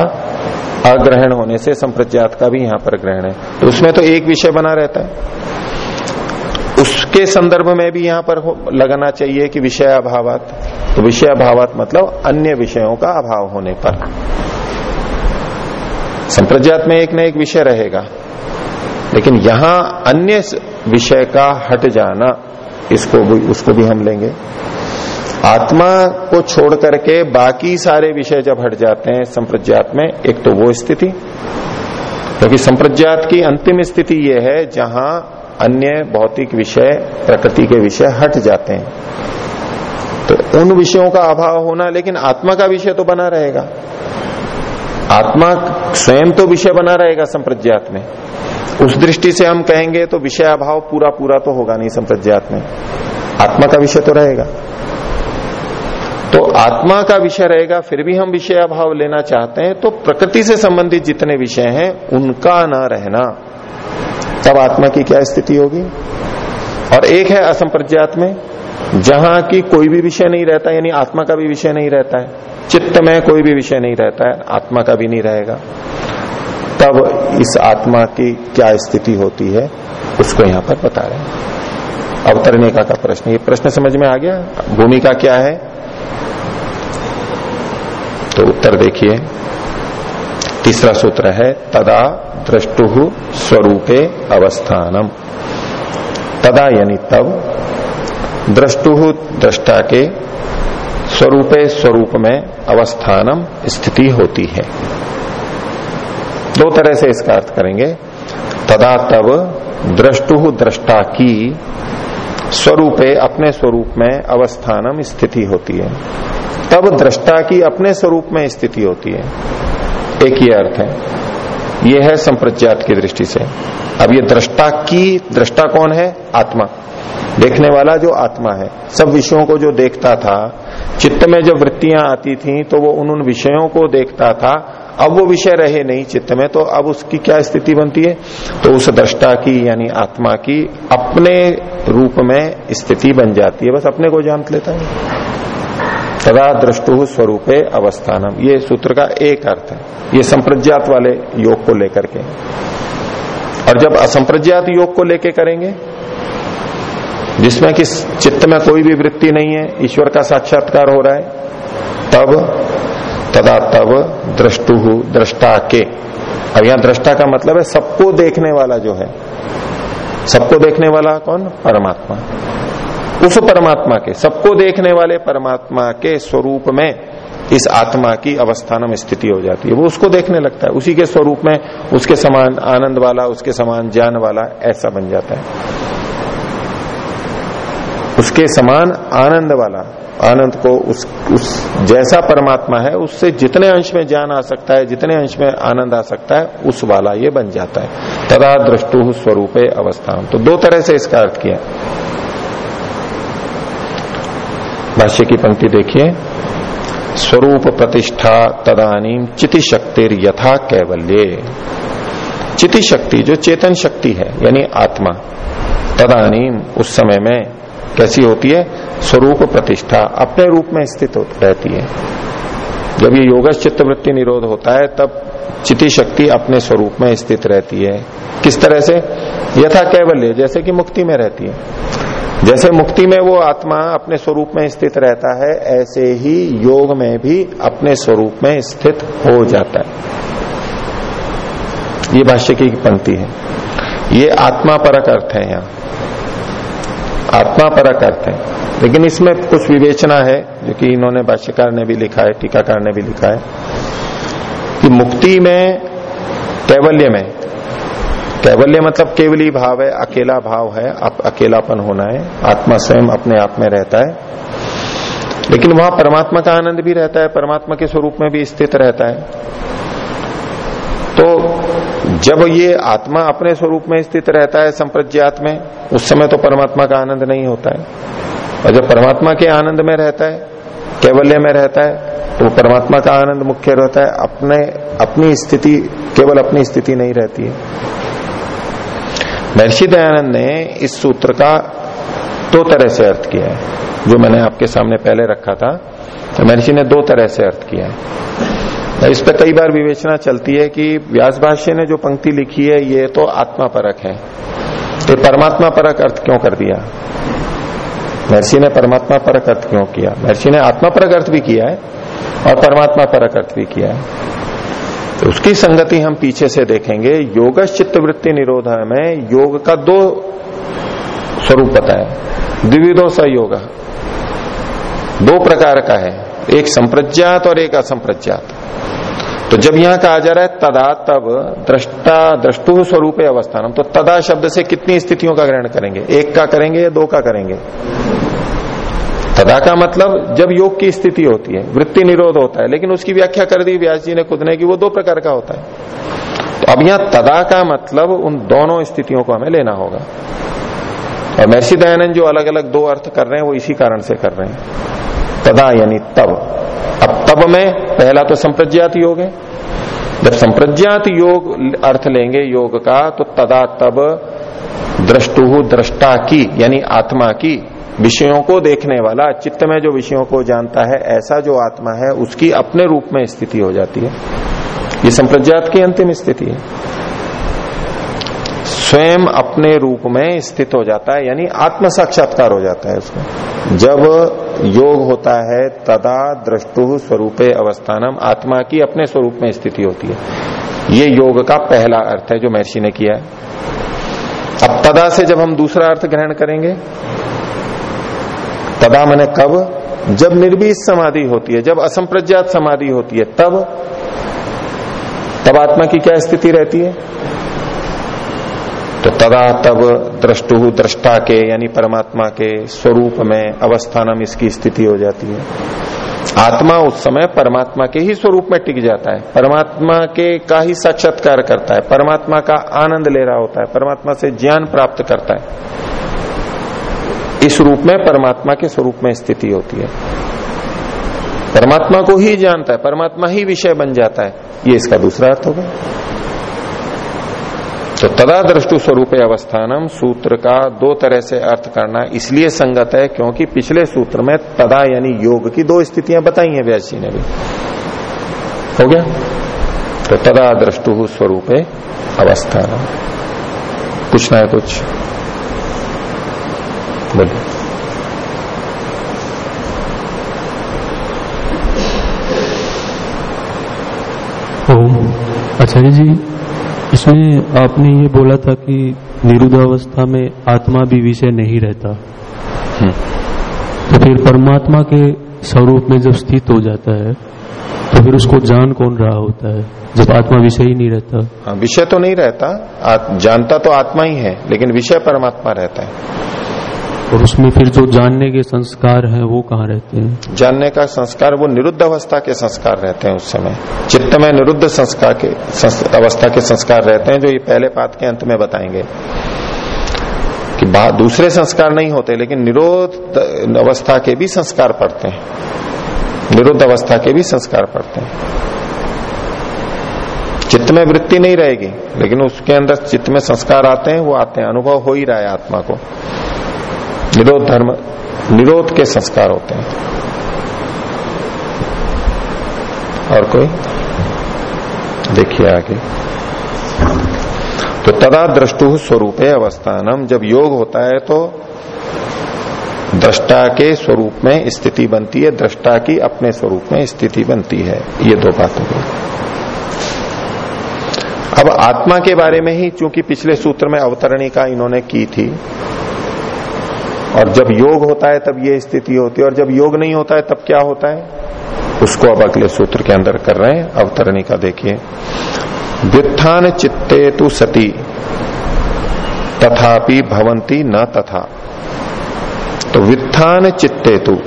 अग्रहण होने से संप्रज्ञात का भी यहाँ पर ग्रहण है। तो उसमें तो एक विषय बना रहता है। उसके संदर्भ में भी यहाँ पर लगाना चाहिए कि विषय अभावत तो विषय अभावत मतलब अन्य विषयों का अभाव होने पर। संप्रज्ञात में एक न एक विषय रहेगा। लेकिन यहाँ अन्य विषय का हट जाना, इसको भी उसको भी हम लेंगे। आत्मा को छोड़ करके बाकी सारे विषय जब हट जाते हैं संप्रज्ञात में, एक तो वो स्थिति। क्योंकि तो संप्रज्ञात की अंतिम स्थिति यह है, जहाँ अन्य भौतिक विषय, प्रकृति के विषय हट जाते हैं। तो उन विषयों का अभाव होना, लेकिन आत्मा का विषय तो बना रहेगा। आत्मा स्वयं तो विषय बना रहेगा संप्रज्ञात में। उस दृष्टि से हम कहेंगे तो विषय अभाव पूरा पूरा तो होगा नहीं संप्रज्ञात में। आत्मा का विषय तो रहेगा। तो आत्मा का विषय रहेगा, फिर भी हम विषय अभाव लेना चाहते हैं तो प्रकृति से संबंधित जितने विषय हैं, उनका ना रहना। तब आत्मा की क्या स्थिति होगी? और एक है असंप्रज्ञात में जहाँ की कोई भी विषय नहीं रहता, यानी आत्मा का भी विषय नहीं रहता है। चित्त में कोई भी विषय नहीं रहता है, आत्मा का भी नहीं रहेगा। तब इस आत्मा की क्या स्थिति होती है, उसको यहाँ पर बता रहे हैं। अवतरणिका का प्रश्न, ये प्रश्न समझ में आ गया? भूमिका क्या है? तो उत्तर देखिए। तीसरा सूत्र है, तदा दृष्टु स्वरूपे अवस्थानम। तदा यानी तब, दृष्टु दृष्टा के स्वरूपे स्वरूप में अवस्थानम स्थिति होती है। दो तरह से इसका अर्थ करेंगे। तदा तब, दृष्टु दृष्टा की स्वरूपे, अपने स्वरूप में अवस्थानम स्थिति होती है। तब दृष्टा की अपने स्वरूप में स्थिति होती है। एक ही अर्थ है। यह है संप्रज्ञात की दृष्टि से। अब ये दृष्टा की, दृष्टा कौन है? आत्मा। देखने वाला जो आत्मा है, सब विषयों को जो देखता था, चित्त में जब वृत्तियाँ आती थी तो वो उन उन विषयों को देखता था। अब वो विषय रहे नहीं चित्त में तो अब उसकी क्या स्थिति बनती है? तो उस दृष्टा की, यानी आत्मा की, अपने रूप में स्थिति बन जाती है। बस अपने को जान लेता है। तदा दृष्टु स्वरूपे अवस्थानम। ये सूत्र का एक अर्थ है। ये संप्रज्ञात वाले योग को लेकर के। और जब असंप्रज्ञात योग को लेके करेंगे, जिसमें कि चित्त में कोई भी वृत्ति नहीं है, ईश्वर का साक्षात्कार हो रहा है, तब, तदा तब दृष्टु दृष्टा के। अब यहाँ दृष्टा का मतलब है सबको देखने वाला जो है। सबको देखने वाला कौन? परमात्मा। उस परमात्मा के, सबको देखने वाले परमात्मा के स्वरूप में इस आत्मा की अवस्थान में स्थिति हो जाती है। वो उसको देखने लगता है, उसी के स्वरूप में उसके समान आनंद वाला, उसके समान ज्ञान वाला ऐसा बन जाता है। उसके समान आनंद वाला, आनंद को उस उस जैसा परमात्मा है, उससे जितने अंश में ज्ञान आ सकता है, जितने अंश में आनंद आ सकता है, उस वाला ये बन जाता है। तदा दृष्टु स्वरूप अवस्थान तो दो तरह से इसका अर्थ किया। भाष्य की पंक्ति देखिए। स्वरूप प्रतिष्ठा तदानीम चिति शक्तिर यथा कैवल्य। चिति शक्ति जो चेतन शक्ति है, यानी आत्मा, तदानीम उस समय में कैसी होती है? स्वरूप प्रतिष्ठा अपने रूप में स्थित रहती है। जब ये योगस चित्त वृत्ति निरोध होता है, तब चिति शक्ति अपने स्वरूप में स्थित रहती है। किस तरह से? यथा कैवल्य, जैसे कि मुक्ति में रहती है। जैसे मुक्ति में वो आत्मा अपने स्वरूप में स्थित रहता है, ऐसे ही योग में भी अपने स्वरूप में स्थित हो जाता है। ये भाष्य की पंक्ति है। ये आत्मा परक अर्थ है यहाँ। आत्मा परक अर्थ है। लेकिन इसमें कुछ विवेचना है, जो कि इन्होंने भाष्यकार ने भी लिखा है, टीकाकार ने भी लिखा है, कि मुक्ति में, कैवल्य में कैवल्य मतलब केवली भाव है, अकेला भाव है, अब अकेलापन होना है, आत्मा स्वयं अपने आप में रहता है। लेकिन वहाँ परमात्मा का आनंद भी रहता है, परमात्मा के स्वरूप में भी स्थित रहता है। तो जब ये आत्मा अपने स्वरूप में स्थित रहता है, संप्रज्ञात में, उस समय तो परमात्मा का आनंद नहीं होता है। और जब परमात्मा के आनंद में रहता है, कैवल्य में रहता है तो परमात्मा का आनंद मुख्य रहता है। अपने, अपनी स्थिति, केवल अपनी स्थिति नहीं रहती है। महर्षि दयानंद ने इस सूत्र का दो तरह से अर्थ किया है, जो मैंने आपके सामने पहले रखा था। तो महर्षि ने दो तरह से अर्थ किया है। इस पर कई बार विवेचना चलती है कि व्यास भाष्य ने जो पंक्ति लिखी है, ये तो आत्मा परक है। तो परमात्मा परक अर्थ क्यों कर दिया? महर्षि ने परमात्मा परक अर्थ क्यों किया? महर्षि ने आत्मा परक अर्थ भी किया है और परमात्मा परक अर्थ भी किया है। तो उसकी संगति हम पीछे से देखेंगे। योग चित्त वृत्ति निरोध में योग का दो स्वरूप बताया। द्विविधो स योग। दो प्रकार का है। एक संप्रज्ञात और एक असंप्रज्ञात। तो जब यहाँ कहा जा रहा है, तदा तब दृष्टा दृष्टु स्वरूप अवस्थान तो तदा शब्द से कितनी स्थितियों का ग्रहण करेंगे? एक का करेंगे या दो का करेंगे? तदा का मतलब जब योग की स्थिति होती है, वृत्ति निरोध होता है, लेकिन उसकी व्याख्या कर दी व्यास जी ने खुद ने कि वो दो प्रकार का होता है। तो अब यहाँ तदा का मतलब उन दोनों स्थितियों को हमें लेना होगा। और महर्षि दयानंद जो अलग अलग दो अर्थ कर रहे हैं, वो इसी कारण से कर रहे हैं। तदा यानी तब। अब तब में पहला तो संप्रज्ञात योग है। जब संप्रज्ञात योग अर्थ लेंगे योग का तो तदा तब दृष्टु दृष्टा की, यानी आत्मा की विषयों को देखने वाला, चित्त में जो विषयों को जानता है, ऐसा जो आत्मा है, उसकी अपने रूप में स्थिति हो जाती है। ये संप्रज्ञात की अंतिम स्थिति है। स्वयं अपने रूप में स्थित हो जाता है, यानी आत्म साक्षात्कार हो जाता है उसको। जब योग होता है, तदा दृष्टु स्वरूप अवस्थानम, आत्मा की अपने स्वरूप में स्थिति होती है। ये योग का पहला अर्थ है जो महर्षि ने किया है। अब तदा से जब हम दूसरा अर्थ ग्रहण करेंगे तदा मैंने कब? जब निर्बीज समाधि होती है, जब असंप्रज्ञात समाधि होती है, तब। तब आत्मा की क्या स्थिति रहती है? तो तदा तब द्रष्टु दृष्टा के, यानी परमात्मा के स्वरूप में अवस्थानम इसकी स्थिति हो जाती है। आत्मा उस समय परमात्मा के ही स्वरूप में टिक जाता है। परमात्मा के का ही साक्षात्कार करता है। परमात्मा का आनंद ले रहा होता है। परमात्मा से ज्ञान प्राप्त करता है। इस रूप में परमात्मा के स्वरूप में स्थिति होती है। परमात्मा को ही जानता है, परमात्मा ही विषय बन जाता है। ये इसका दूसरा अर्थ होगा। तो तदा दृष्टु स्वरूप अवस्थानम, सूत्र का दो तरह से अर्थ करना इसलिए संगत है क्योंकि पिछले सूत्र में तदा यानी योग की दो स्थितियाँ बताई हैं व्यास जी ने भी। हो गया? तो तदा दृष्टु स्वरूप अवस्थान कुछ ना कुछ? बोलिए आचार्य जी इसमें आपने ये बोला था कि निरुद्ध अवस्था में आत्मा भी विषय नहीं रहता। हम्म। तो फिर परमात्मा के स्वरूप में जब स्थित हो जाता है तो फिर उसको जान कौन रहा होता है जब आत्मा विषय ही नहीं रहता? हाँ विषय तो नहीं रहता। आ, जानता तो आत्मा ही है लेकिन विषय परमात्मा रहता है। और उसमें फिर जो जानने के संस्कार हैं, वो कहाँ रहते हैं? जानने का संस्कार, वो निरुद्ध अवस्था के संस्कार रहते हैं उस समय। चित्त में निरुद्ध संस्कार के अवस्था के संस्कार रहते हैं, जो ये पहले पात के अंत में बताएँगे। कि दूसरे संस्कार नहीं होते, लेकिन निरोध अवस्था के भी संस्कार पड़ते हैं। निरुद्ध अवस्था के भी संस्कार पड़ते हैं। चित्त में वृत्ति नहीं रहेगी, लेकिन उसके अंदर चित्त में संस्कार आते हैं, वो आते हैं, अनुभव हो ही रहा है आत्मा को। निरोध धर्म, निरोध के संस्कार होते हैं। और कोई? देखिए आगे। तो तदा दृष्टु स्वरूप अवस्थानम। जब योग होता है तो दृष्टा के स्वरूप में स्थिति बनती है, दृष्टा की अपने स्वरूप में स्थिति बनती है। ये दो बातों अब आत्मा के बारे में ही, चूँकि पिछले सूत्र में अवतरणी का इन्होंने की थी और जब योग होता है, तब ये स्थिति होती है, और जब योग नहीं होता है, तब क्या होता है? उसको अब अगले सूत्र के अंदर कर रहे हैं, अवतरणी का देखिए। व्युत्थान चित्ते तु सती, तथापि भवंती न तथा। तो व्युत्थान चित्ते तु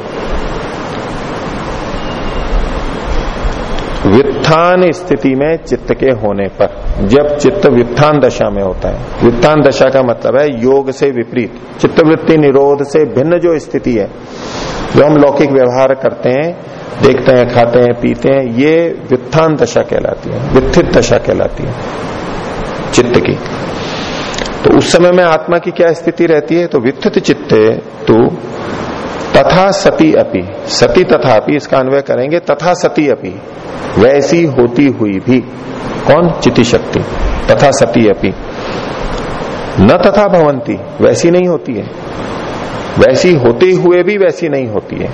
व्युत्थान स्थिति में चित्त के होने पर, जब चित्त व्युत्थान दशा में होता है। व्युत्थान दशा का मतलब है योग से विपरीत। चित्तवृत्ति निरोध से भिन्न जो स्थिति है, जो हम लौकिक व्यवहार करते हैं, देखते हैं, खाते हैं, पीते हैं, ये व्युत्थान दशा कहलाती है, वित्थित दशा कहलाती है, चित्त की। तो उस समय में आत्मा की क्या स्थिति रहती है? तो वित्थित चित्ते तो तथा सती अपि। सती तथा अपि, इसका अन्वय करेंगे, तथा सती अपि। वैसी होती हुई भी। कौन? चिति शक्ति तथा सती अपी। न तथा भवंती, वैसी नहीं होती है। वैसी होते हुए भी वैसी नहीं होती है।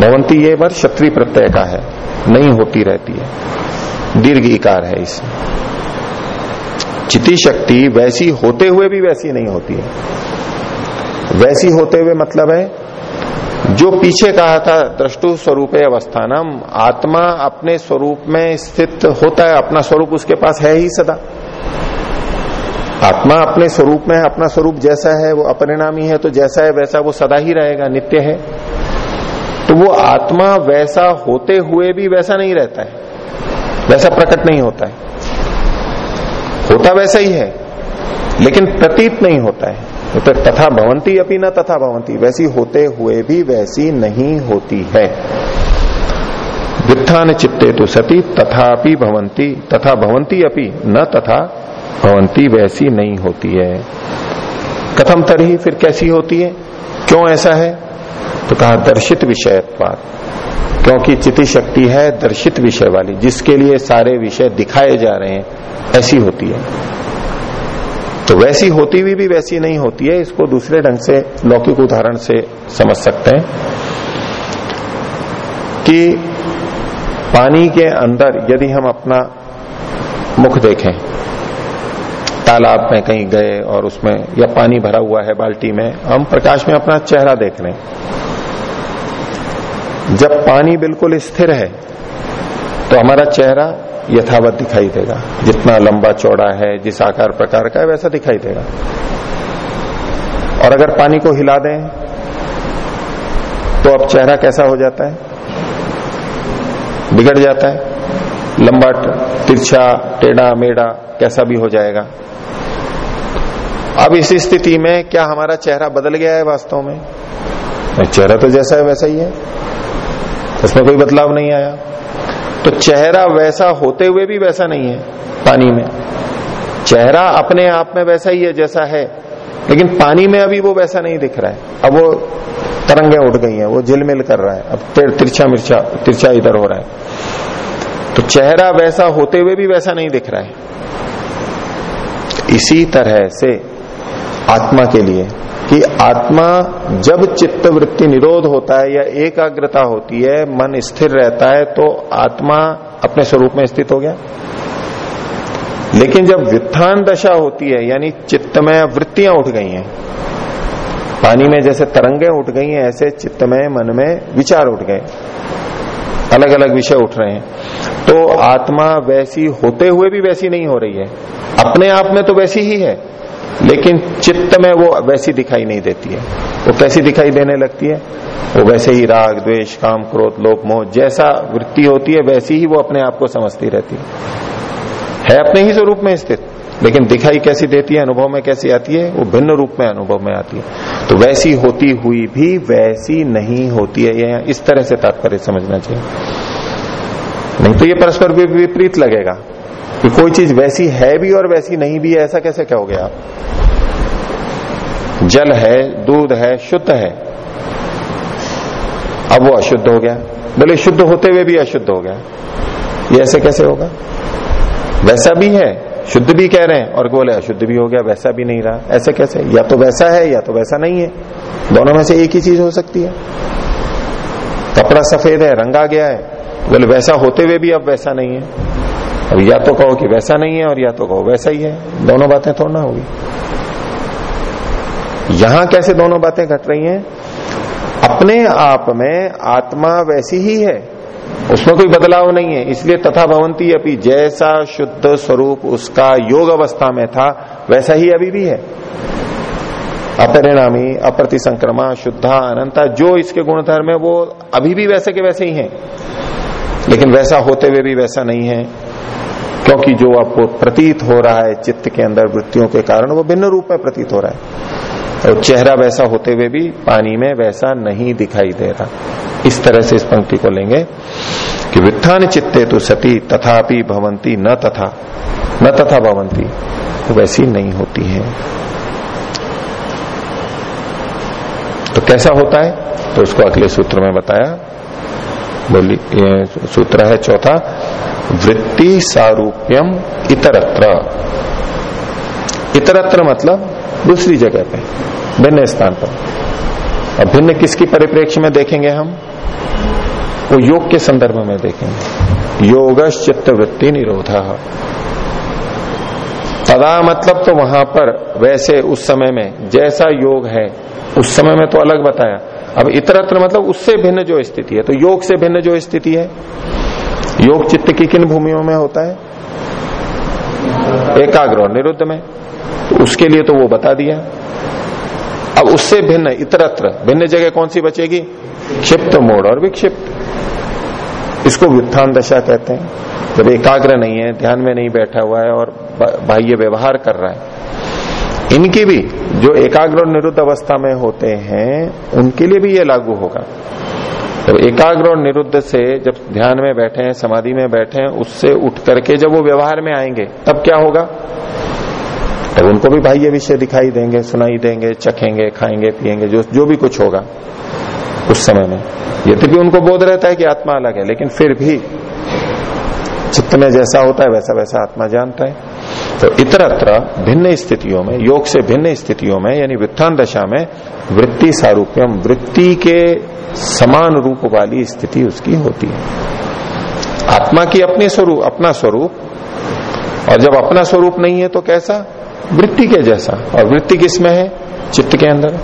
भवंती ये वर्ष क्षत्रिय प्रत्यय का है, नहीं होती रहती है। दीर्घ इकार है इसमें चिति शक्ति वैसी होते हुए भी वैसी नहीं होती है। वैसी होते हुए मतलब है, जो पीछे कहा था दृष्टु स्वरूप अवस्थानम, आत्मा अपने स्वरूप में स्थित होता है, अपना स्वरूप उसके पास है ही सदा। आत्मा अपने स्वरूप में अपना स्वरूप जैसा है, वो अपरिणामी है तो जैसा है वैसा वो सदा ही रहेगा, नित्य है। तो वो आत्मा वैसा होते हुए भी वैसा नहीं रहता है, वैसा प्रकट नहीं होता है। होता वैसा ही है, लेकिन प्रतीत नहीं होता है। तो तथा भवंती अपनी न तथा भवंती। वैसी होते हुए भी वैसी नहीं होती है। व्युत्थान चित्ते तो सती तथापि भवंती। तथा भवंती अपनी न तथा भवंती वैसी नहीं होती है। कथम तरही फिर कैसी होती है? क्यों ऐसा है? तो कहा दर्शित विषयत्वाद क्योंकि चिति शक्ति है दर्शित विषय वाली, जिसके लिए सारे विषय दिखाए जा रहे हैं, ऐसी होती है। तो वैसी होती हुई भी वैसी नहीं होती है, इसको दूसरे ढंग से लौकिक उदाहरण से समझ सकते हैं कि पानी के अंदर यदि हम अपना मुख देखें, तालाब में कहीं गए और उसमें या पानी भरा हुआ है बाल्टी में, हम प्रकाश में अपना चेहरा देख रहे हैं। जब पानी बिल्कुल स्थिर है तो हमारा चेहरा यथावत दिखाई देगा। जितना लंबा चौड़ा है, जिस आकार प्रकार का है, वैसा दिखाई देगा। और अगर पानी को हिला दें तो अब चेहरा कैसा हो जाता है? बिगड़ जाता है। लंबा तिरछा, टेढ़ा, मेढ़ा कैसा भी हो जाएगा। अब इस स्थिति में क्या हमारा चेहरा बदल गया है वास्तव में? चेहरा तो जैसा है, वैसा ही है। इसमें कोई बदलाव नहीं आया। तो चेहरा वैसा होते हुए भी वैसा नहीं है, पानी में। चेहरा अपने आप में वैसा ही है जैसा है, लेकिन पानी में अभी वो वैसा नहीं दिख रहा है। अब वो तरंगे उठ गई हैं, वो झिलमिल कर रहा है। अब तिरछा मिर्चा तिरछा इधर हो रहा है। तो चेहरा वैसा होते हुए भी वैसा नहीं दिख रहा है। इसी तरह से आत्मा के लिए कि आत्मा जब चित्त वृत्ति निरोध होता है या एकाग्रता होती है, मन स्थिर रहता है तो आत्मा अपने स्वरूप में स्थित हो गया। लेकिन जब व्युत्थान दशा होती है, यानी चित्त में वृत्तियाँ उठ गई हैं, पानी में जैसे तरंगे उठ गई हैं, ऐसे चित्त में मन में विचार उठ गए अलग अलग विषय उठ रहे हैं तो आत्मा वैसी होते हुए भी वैसी नहीं हो रही है। अपने आप में तो वैसी ही है। लेकिन चित्त में वो वैसी दिखाई नहीं देती है। वो कैसी दिखाई देने लगती है। वो वैसे ही राग, द्वेष, काम, क्रोध, लोभ, मोह, जैसा वृत्ति होती है, वैसी ही वो अपने आप को समझती रहती है। है अपने ही स्वरूप में स्थित, लेकिन दिखाई कैसी देती है, अनुभव में कैसी आती है, वो भिन्न रूप में, अनुभव में आती है। तो वैसी होती हुई भी वैसी नहीं होती है। यह इस तरह से तात्पर्य समझना चाहिए। नहीं तो ये परस्पर विपरीत लगेगा। कि कोई चीज़ वैसी है भी और वैसी नहीं भी है ऐसा कैसे कहोगे आप? जल है, दूध है, शुद्ध है। अब वो अशुद्ध हो गया। बोले, शुद्ध होते हुए भी अशुद्ध हो गया। ये ऐसे कैसे होगा? वैसा भी है, शुद्ध भी कह रहे हैं, और बोले, अशुद्ध भी हो गया, वैसा भी नहीं रहा। ऐसे कैसे? या तो वैसा है, या तो वैसा नहीं है। दोनों में से एक ही चीज़ हो सकती है। कपड़ा सफ़ेद है, रंगा गया है। बोले, वैसा होते हुए भी अब वैसा नहीं है। अब या तो कहो कि वैसा नहीं है और या तो कहो वैसा ही है। दोनों बातें थोड़ा ना होगी। यहाँ कैसे दोनों बातें घट रही हैं? अपने आप में आत्मा वैसी ही है। उसमें कोई बदलाव नहीं है। इसलिए तथा भवंती अभी जैसा शुद्ध स्वरूप उसका योग अवस्था में था, वैसा ही अभी भी है। अपरिणामी अप्रति संक्रमा शुद्धा, अनंता, जो इसके गुणधर्म है, वो अभी भी वैसे के वैसे ही हैं। लेकिन वैसा होते हुए भी वैसा नहीं है। क्योंकि जो आपको प्रतीत हो रहा है चित्त के अंदर वृत्तियों के कारण, वो भिन्न रूप में प्रतीत हो रहा है। और चेहरा वैसा होते हुए भी पानी में वैसा नहीं दिखाई दे रहा। इस तरह से इस पंक्ति को लेंगे कि वित्थान चित्ते तो सती, तथापि भवंती, न तथा न तथा भवंती तो वैसी नहीं होती है। तो कैसा होता है? तो उसको अगले सूत्र में बताया। बोली सूत्र है चौथा। वृत्ति सारूप्यम इतरत्र। इतरत्र मतलब दूसरी जगह पे, भिन्न स्थान पर। अब भिन्न किसकी परिप्रेक्ष्य में देखेंगे हम? वो योग के संदर्भ में देखेंगे। योग चित्त वृत्ति निरोध। तदा मतलब तो वहाँ पर, वैसे उस समय में, जैसा योग है, उस समय में तो अलग बताया। अब इतरत्र मतलब उससे भिन्न जो स्थिति है तो योग से भिन्न जो स्थिति है योग चित्त की किन भूमियों में होता है? एकाग्र और निरुद्ध में। तो उसके लिए तो वो बता दिया। अब उससे भिन्न, इतरत्र, भिन्न जगह कौन सी बचेगी? क्षिप्त मोड़ और विक्षिप्त। इसको व्युत्थान दशा कहते हैं। जब एकाग्र नहीं है, ध्यान में नहीं बैठा हुआ है और बाह्य व्यवहार कर रहा है। इनकी भी जो एकाग्र और निरुद्ध अवस्था में होते हैं, उनके लिए भी ये लागू होगा। जब एकाग्र और निरुद्ध से जब ध्यान में बैठे हैं, समाधि में बैठे हैं, उससे उठ करके जब वो व्यवहार में आएँगे, तब क्या होगा? तब उनको भी बाह्य विषय दिखाई देंगे, सुनाई देंगे, चखेंगे, खाएँगे पिएँगे जो जो भी कुछ होगा उस समय में। यद्यपि उनको बोध रहता है कि आत्मा अलग है, लेकिन फिर भी चित्त में जैसा होता है, वैसा वैसा आत्मा जानता है। तो इतरत्र भिन्न स्थितियों में, योग से भिन्न स्थितियों में, यानी वित्थान दशा में वृत्ति सारूप्यम, वृत्ति के समान रूप वाली स्थिति उसकी होती है। आत्मा की अपने स्वरूप, अपना स्वरूप, और जब अपना स्वरूप नहीं है तो कैसा? वृत्ति के जैसा। और वृत्ति किसमें है? चित्त के अंदर।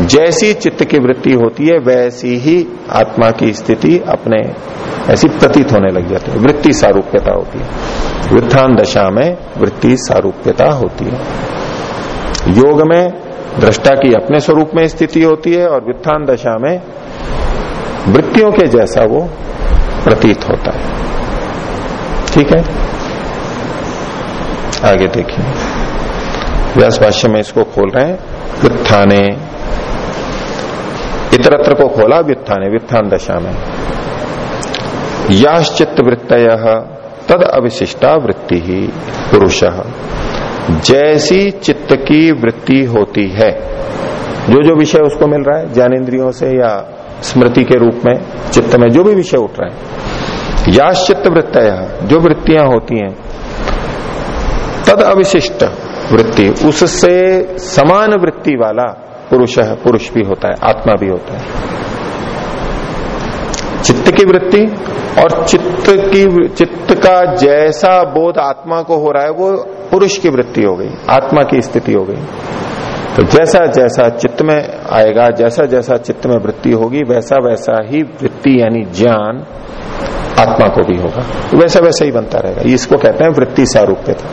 जैसी चित्त की वृत्ति होती है, वैसी ही आत्मा की स्थिति अपने ऐसी प्रतीत होने लग जाती है। वृत्ति सारूप्यता होती है। व्युत्थान दशा में वृत्ति सारूप्यता होती है। योग में दृष्टा की अपने स्वरूप में स्थिति होती है और व्युत्थान दशा में वृत्तियों के जैसा वो प्रतीत होता है। ठीक है? आगे देखिए। व्यास भाष्य में इसको खोल रहे हैं। व्युत्थाने। इतरत्र को खोला व्युत्थाने, व्युत्थान दशा में। याश्चित वृत्त तद अविशिष्टा वृत्ति ही पुरुष। जैसी चित्त की वृत्ति होती है। जो जो विषय उसको मिल रहा है, ज्ञानेन्द्रियों से या स्मृति के रूप में, चित्त में, जो भी विषय उठ रहा है। या चित्त वृत्त जो वृत्तियाँ होती हैं, तद अविशिष्ट वृत्ति, उससे समान वृत्ति वाला पुरुष है, पुरुष भी होता है, आत्मा भी होता है। चित्त की वृत्ति और चित्त की चित्त का जैसा बोध आत्मा को हो रहा है, वो पुरुष की वृत्ति हो गई, आत्मा की स्थिति हो गई। तो जैसा जैसा चित्त में आएगा, जैसा जैसा चित्त में वृत्ति होगी, वैसा वैसा ही वृत्ति यानी ज्ञान आत्मा को भी होगा। तो वैसा वैसा ही बनता रहेगा। इसको कहते हैं वृत्ति सारूप्यता।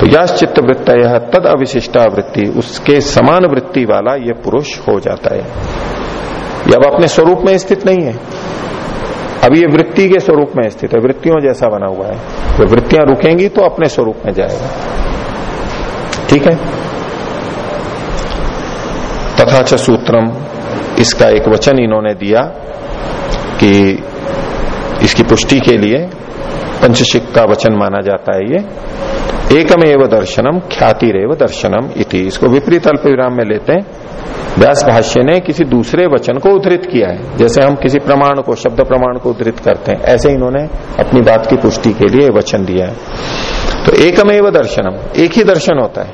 तो यश चित्त वृत्त यह तद अविशिष्टा वृत्ति, उसके समान वृत्ति वाला यह पुरुष हो जाता है। अब अपने स्वरूप में स्थित नहीं है। अब ये वृत्ति के स्वरूप में स्थित है। वृत्तियों जैसा बना हुआ है। तो वृत्तियाँ रुकेंगी तो अपने स्वरूप में जाएगा। ठीक है? तथा च सूत्रम, इसका एक वचन इन्होंने दिया कि इसकी पुष्टि के लिए पंचशिक का वचन माना जाता है ये। एकमेव दर्शनम, ख्यातिरेव दर्शनम इति। इसको विपरीत अल्प विराम में लेते हैं। व्यास भाष्य ने किसी दूसरे वचन को उद्धृत किया है। जैसे हम किसी प्रमाण को, शब्द प्रमाण को उद्धृत करते हैं, ऐसे इन्होंने अपनी बात की पुष्टि के लिए वचन दिया है। तो एकमेव दर्शनम, एक ही दर्शन होता है।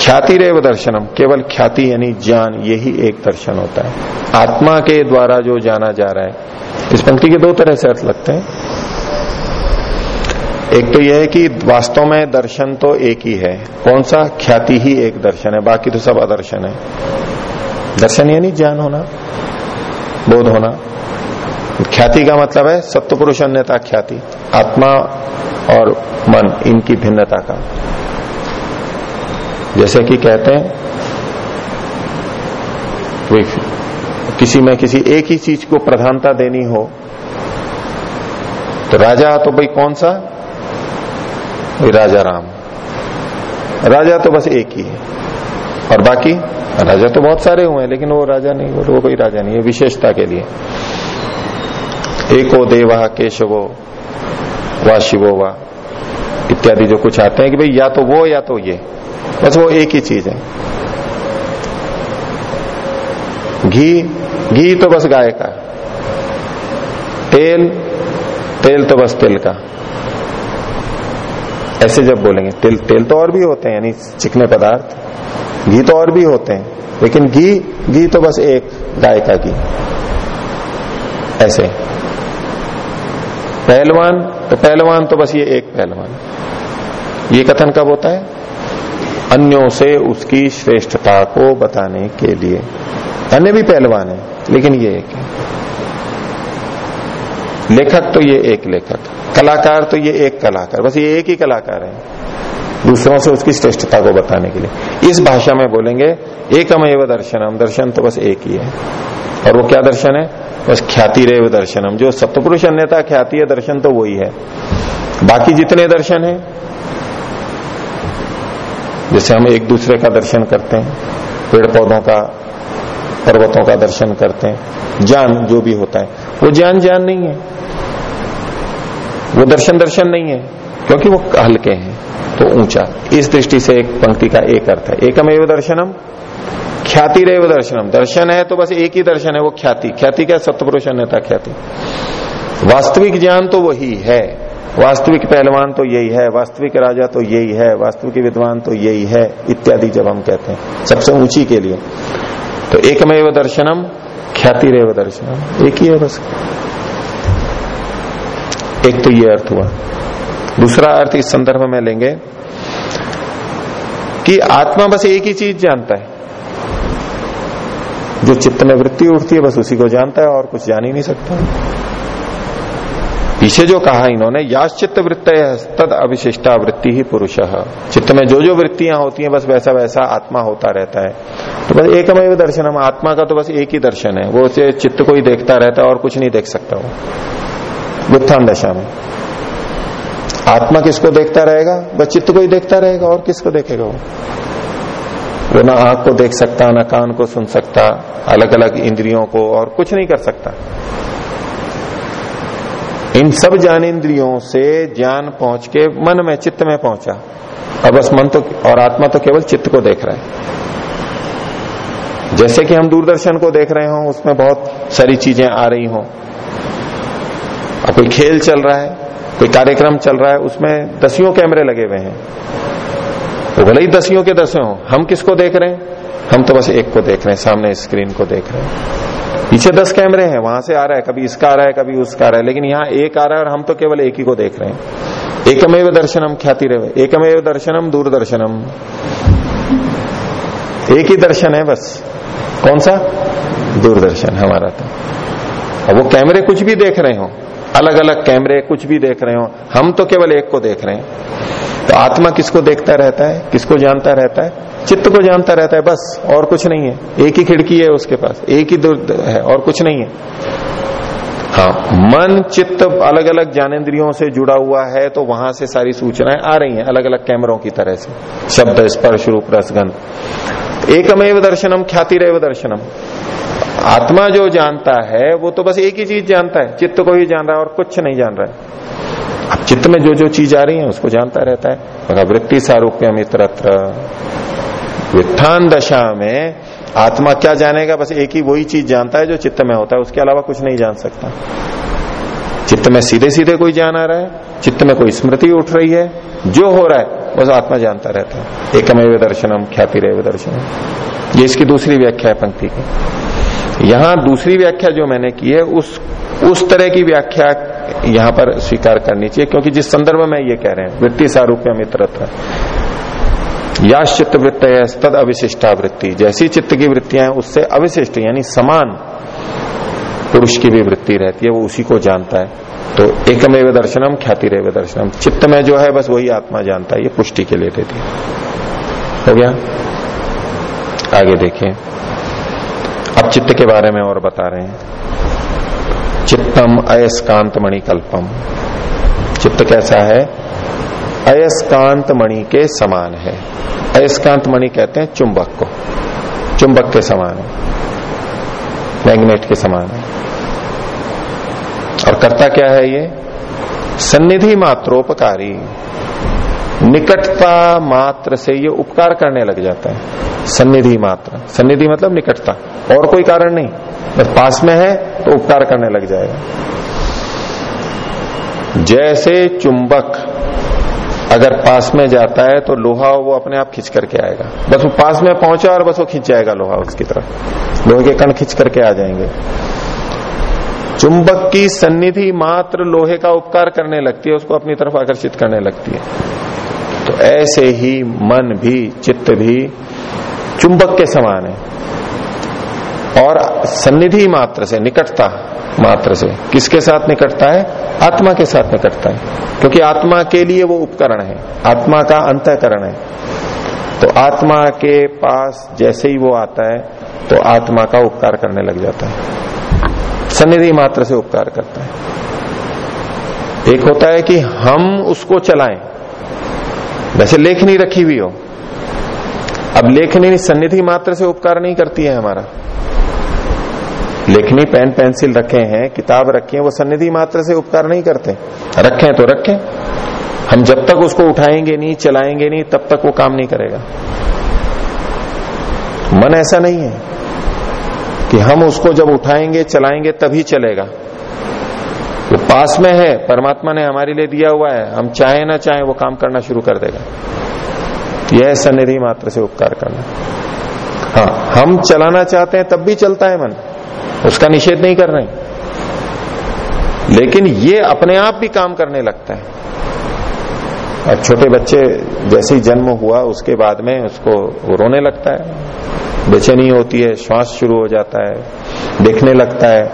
ख्याति रेव दर्शनम, केवल ख्याति यानी ज्ञान, यही एक दर्शन होता है। आत्मा के द्वारा जो जाना जा रहा है। इस पंक्ति के दो तरह से अर्थ लगते हैं। एक तो यह है कि वास्तव में दर्शन तो एक ही है। कौन सा? ख्याति ही एक दर्शन है। बाकी तो सब अदर्शन है। दर्शन यानी ज्ञान होना, बोध होना। ख्याति का मतलब है सत्य पुरुष अन्यता ख्याति, आत्मा और मन, इनकी भिन्नता का। जैसे कि कहते हैं किसी में किसी एक ही चीज़ को प्रधानता देनी हो तो राजा तो भाई कौन सा? राजा राम। राजा तो बस एक ही है। और बाकी? राजा तो बहुत सारे हुए हैं लेकिन वो राजा नहीं वो, वो कोई राजा नहीं है विशेषता के लिए। एको देवा केशवो वा शिवो वा इत्यादि जो कुछ आते हैं कि भाई या तो वो या तो ये। बस वो एक ही चीज़ है। घी घी तो बस गाय का। तेल तेल तो बस तिल का। ऐसे जब बोलेंगे। तेल तेल तो और भी होते हैं, यानी चिकने पदार्थ, घी तो और भी होते हैं, लेकिन घी घी तो बस एक गाय का घी। ऐसे। पहलवान तो पहलवान तो बस ये एक पहलवान। ये कथन कब होता है? अन्यों से उसकी श्रेष्ठता को बताने के लिए। अन्य भी पहलवान है, लेकिन ये एक है। लेखक तो ये एक लेखक, कलाकार तो ये एक कलाकार, बस ये एक ही कलाकार है। दूसरों से उसकी श्रेष्ठता को बताने के लिए। इस भाषा में बोलेंगे एकमेव दर्शनम, दर्शन तो बस एक ही है। और वो क्या दर्शन है? बस ख्याति रेव दर्शनम। जो सप्तपुरुष अन्यता ख्याति है, दर्शन तो वही है। बाकी जितने दर्शन है, जैसे हम एक दूसरे का दर्शन करते हैं पेड़ पौधों का पर्वतों का दर्शन करते हैं, ज्ञान जो भी होता है, वो ज्ञान ज्ञान नहीं है। वो दर्शन दर्शन नहीं है, क्योंकि वो हल्के हैं तो ऊँचा। इस दृष्टि से एक पंक्ति का एक अर्थ है। एकमेव दर्शनम ख्याति रेव दर्शनम। दर्शन है तो बस एक ही दर्शन है, वो ख्याति। ख्याति क्या? सत्यपुरुष अन्यता ख्याति। वास्तविक ज्ञान तो वही है। वास्तविक पहलवान तो यही है, वास्तविक राजा तो यही है, वास्तविक विद्वान तो यही है, इत्यादि जब हम कहते हैं, सबसे ऊँची के लिए। तो एकमेव दर्शनम ख्याति रेव दर्शनम। एक ही है बस। एक तो ये अर्थ हुआ। दूसरा अर्थ इस संदर्भ में लेंगे कि आत्मा बस एक ही चीज़ जानता है। जो चित्त में वृत्ति उठती है, बस उसी को जानता है और कुछ जान ही नहीं सकता। पीछे जो कहा इन्होंने याश्चित वृत्त तद अविशिष्टा वृत्ति ही पुरुष। चित्त में जो जो वृत्तियाँ होती हैं, बस वैसा वैसा आत्मा होता रहता है। तो बस एक एकमय दर्शन हम, आत्मा का तो बस एक ही दर्शन है। वो उसे चित्त को ही देखता रहता है और कुछ नहीं देख सकता वो। व्युत्थान दशा में। आत्मा किसको देखता रहेगा? बस चित्त को ही देखता रहेगा और किसको देखेगा वो? वो ना आँख को देख सकता, ना कान को सुन सकता अलग अलग इंद्रियों को और कुछ नहीं कर सकता। इन सब ज्ञानेन्द्रियों से ज्ञान पहुँच के मन में, चित्त में पहुँचा। और बस मन तो और आत्मा तो केवल चित्त को देख रहा है। जैसे कि हम दूरदर्शन को देख रहे हो, उसमें बहुत सारी चीज़ें आ रही हो। और कोई खेल चल रहा है, कोई कार्यक्रम चल रहा है, उसमें दसियों कैमरे लगे हुए हैं। वो भले ही दसियों के दसियों हो, हम किसको देख रहे हैं? हम तो बस एक को देख रहे हैं, सामने स्क्रीन को देख रहे हैं। पीछे दस कैमरे हैं, वहाँ से आ रहा है, कभी इसका आ रहा है, कभी उसका आ रहा है, लेकिन यहाँ एक आ रहा है और हम तो केवल एक ही को देख रहे हैं। एकमेव दर्शनम ख्याति रहे एकमेव दर्शनम दूरदर्शनम। एक ही दर्शन है बस। कौन सा? दूरदर्शन हमारा तो। अब वो कैमरे कुछ भी देख रहे हो अलग अलग कैमरे कुछ भी देख रहे हो, हम तो केवल एक को देख रहे हैं। तो आत्मा किसको देखता रहता है? किसको जानता रहता है? चित्त को जानता रहता है, बस, और कुछ नहीं है। एक ही खिड़की है उसके पास, एक ही दूर है, और कुछ नहीं है। हाँ मन, चित्त अलग अलग ज्ञानेन्द्रियों से जुड़ा हुआ है तो वहाँ से सारी सूचनाएँ आ रही हैं अलग अलग कैमरों की तरह से। शब्द, स्पर्श, रूप रसगंध एकमेव दर्शनम ख्याति रेव दर्शनम। आत्मा जो जानता है, वो तो बस एक ही चीज़ जानता है, चित्त को ही जान रहा है और कुछ नहीं जान रहा है। अब चित्त में जो जो चीज़ आ रही है, उसको जानता रहता है। वृत्ति सारूप्य मित्रत्र वित्थान दशा में आत्मा क्या जानेगा? बस एक ही वही चीज़ जानता है जो चित्त में होता है। उसके अलावा कुछ नहीं जान सकता। चित्त में सीधे सीधे कोई जान आ रहा है। चित्त में कोई स्मृति उठ रही है। जो हो रहा है, बस आत्मा जानता रहता है। एकमेव दर्शनम ख्याति रेव दर्शनम। ये इसकी दूसरी व्याख्या है पंक्ति की। यहाँ दूसरी व्याख्या जो मैंने की है, उस उस तरह की व्याख्या यहाँ पर स्वीकार करनी चाहिए, क्योंकि जिस संदर्भ में ये कह रहे हैं, वृत्ति सारूप्य मित्रत्व। याश्चित वृत्त है तद अविशिष्टा वृत्ति। जैसी चित्त की वृत्तियाँ हैं, उससे अविशिष्ट, यानी समान पुरुष की भी वृत्ति रहती है, वो उसी को जानता है। तो एकमेव दर्शनम ख्याति रेव दर्शनम। चित्त में जो है, बस वही आत्मा जानता है, ये पुष्टि के लिए देती है हो गया? आगे देखें। अब चित्त के बारे में और बता रहे हैं। चित्तम अयस्कांत मणिकल्पम चित्त कैसा है? अयस्कांत मणि के समान है। अयस्कांत मणि कहते हैं चुंबक को। चुंबक के समान है। मैग्नेट के समान है। और करता क्या है ये? सन्निधि मात्रोपकारी। निकटता मात्र से ये उपकार करने लग जाता है। सन्निधि मात्र। सन्निधि मतलब निकटता। और कोई कारण नहीं। बस पास में है तो उपकार करने लग जाएगा। जैसे चुंबक अगर पास में जाता है तो लोहा वो अपने आप खींच करके आएगा। बस वो पास में पहुँचा और बस वो खींच जाएगा लोहा उसकी तरफ़। लोहे के कण खींच करके आ जाएँगे। चुंबक की सन्निधि मात्र लोहे का उपकार करने लगती है, उसको अपनी तरफ़ आकर्षित करने लगती है। ऐसे ही मन भी, चित्त भी चुंबक के समान है। और सन्निधि मात्र से, निकटता मात्र से किसके साथ निकटता है? आत्मा के साथ निकटता है। क्योंकि आत्मा के लिए वो उपकरण है। आत्मा का अंतकरण है। तो आत्मा के पास जैसे ही वो आता है तो आत्मा का उपकार करने लग जाता है। सन्निधि मात्र से उपकार करता है। एक होता है कि हम उसको चलाएँ। वैसे लेखनी रखी हुई हो। अब लेखनी सन्निधि मात्र से उपकार नहीं करती है हमारा। लेखनी पेन, पेंसिल रखे हैं, किताब रखे है, वो सन्निधि मात्र से उपकार नहीं करते। रखें तो रखें। हम जब तक उसको उठाएँगे नहीं, चलाएँगे नहीं, तब तक वो काम नहीं करेगा। मन ऐसा नहीं है कि हम उसको जब उठाएँगे, चलाएँगे, तभी चलेगा। पास में है, परमात्मा ने हमारे लिए दिया हुआ है, हम चाहे ना चाहे वो काम करना शुरू कर देगा। यह सन्निधि मात्र से उपकार करना। हाँ हम चलाना चाहते हैं तब भी चलता है मन, उसका निषेध नहीं कर रहे लेकिन ये अपने आप भी काम करने लगता है। छोटे बच्चे जैसे ही जन्म हुआ, उसके बाद में उसको रोने लगता है। बेचैनी होती है, श्वास शुरू हो जाता है, देखने लगता है।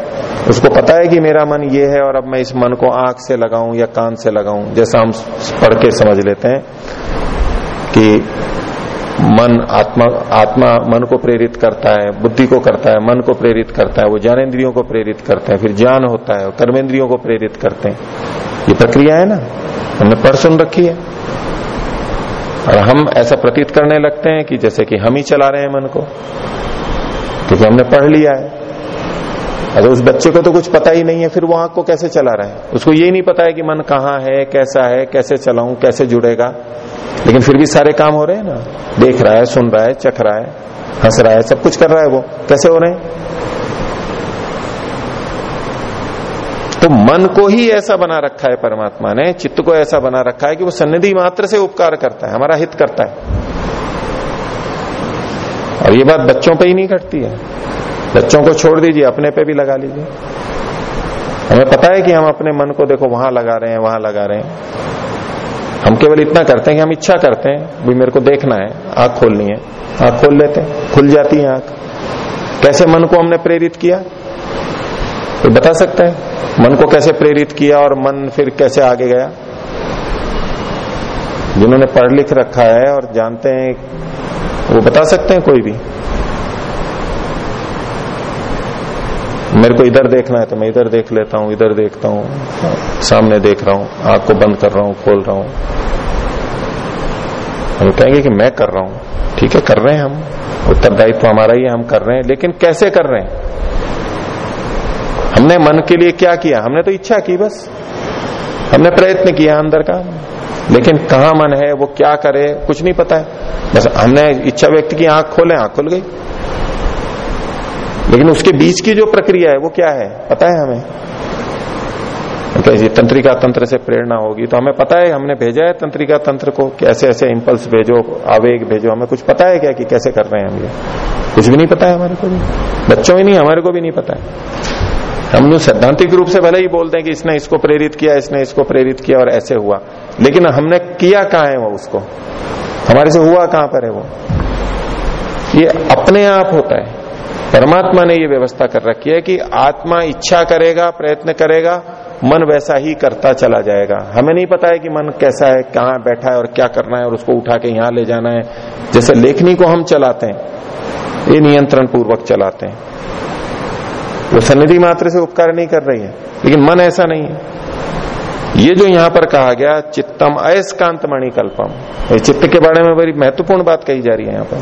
उसको पता है कि मेरा मन ये है और अब मैं इस मन को आँख से लगाऊँ या कान से लगाऊँ, जैसा हम पढ़ के समझ लेते हैं कि मन आत्मा आत्मा मन को प्रेरित करता है, बुद्धि को करता है, मन को प्रेरित करता है, वो ज्ञानेन्द्रियों को प्रेरित करते हैं, फिर ज्ञान होता है, कर्मेंद्रियों को प्रेरित करते हैं। ये प्रक्रिया है ना? हमने पढ़ सुन रखी है। और हम ऐसा प्रतीत करने लगते हैं कि जैसे कि हम ही चला रहे हैं मन को, क्योंकि हमने पढ़ लिया है। अगर उस बच्चे को तो कुछ पता ही नहीं है, फिर वो आँख को कैसे चला रहा है? उसको ये नहीं पता है कि मन कहाँ है, कैसा है, कैसे चलाऊं, कैसे जुड़ेगा। लेकिन फिर भी सारे काम हो रहे हैं ना। देख रहा है, सुन रहा है, चख रहा है, हंस रहा है, सब कुछ कर रहा है वो। कैसे हो रहे हैं? तो मन को ही ऐसा बना रखा है परमात्मा ने, चित्त को ऐसा बना रखा है कि वो सन्निधि मात्र से उपकार करता है, हमारा हित करता है। और ये बात बच्चों पे ही नहीं घटती है। बच्चों को छोड़ दीजिए, अपने पे भी लगा लीजिए। हमें पता है कि हम अपने मन को देखो, वहाँ लगा रहे हैं, वहाँ लगा रहे हैं। हम केवल इतना करते हैं कि हम इच्छा करते हैं भी मेरे को देखना है, आँख खोलनी है। आँख खोल लेते हैं, खुल जाती है आँख। कैसे मन को हमने प्रेरित किया? तो बता सकता है, मन को कैसे प्रेरित किया और मन फिर कैसे आगे गया? जिन्होंने पढ़ लिख रखा है और जानते हैं, वो बता सकते हैं कोई भी। मेरे को इधर देखना है तो मैं इधर देख लेता हूँ, इधर देखता हूँ, सामने देख रहा हूँ, आँख को बंद कर रहा हूँ, खोल रहा हूँ। हम कहेंगे कि मैं कर रहा हूँ, ठीक है, कर रहे हैं हम, उत्तरदायित्व हमारा ही है, हम कर रहे हैं, लेकिन कैसे कर रहे हैं? हमने मन के लिए क्या किया? हमने तो इच्छा की बस। हमने प्रयत्न किया अंदर का। लेकिन कहा मन है? वो क्या करे? कुछ नहीं पता है। बस हमने इच्छा व्यक्त की, आँख खोले, आँख खुल गई। लेकिन उसके बीच की जो प्रक्रिया है, वो क्या है? पता है हमें। कैसे तंत्रिका तंत्र से प्रेरणा होगी। तो हमें पता है, हमने भेजा है तंत्रिका तंत्र को। कैसे ऐसे इंपल्स भेजो, आवेग भेजो, हमें कुछ पता है क्या कि कैसे कर रहे हैं हम ये? कुछ भी नहीं पता है हमारे को भी। बच्चों ही नहीं, हमारे को भी नहीं पता है। हम लोग सैद्धांतिक रूप से भले ही बोलते हैं कि इसने इसको प्रेरित किया, इसने इसको प्रेरित किया और ऐसे हुआ। लेकिन हमने किया कहा है वो उसको? हमारे से हुआ कहाँ पर है वो? ये अपने आप होता है। परमात्मा ने ये व्यवस्था कर रखी है कि आत्मा इच्छा करेगा, प्रयत्न करेगा, मन वैसा ही करता चला जाएगा। हमें नहीं पता है कि मन कैसा है, कहाँ बैठा है और क्या करना है और उसको उठा के यहाँ ले जाना है। जैसे लेखनी को हम चलाते हैं, ये नियंत्रण पूर्वक चलाते हैं। वो सन्निधि मात्र से उपकार नहीं कर रही है, लेकिन मन ऐसा नहीं है। ये जो यहाँ पर कहा गया, चित्तम अयस्कांत मणि कल्पम चित्त के बारे में बड़ी महत्वपूर्ण बात कही जा रही है यहाँ पर।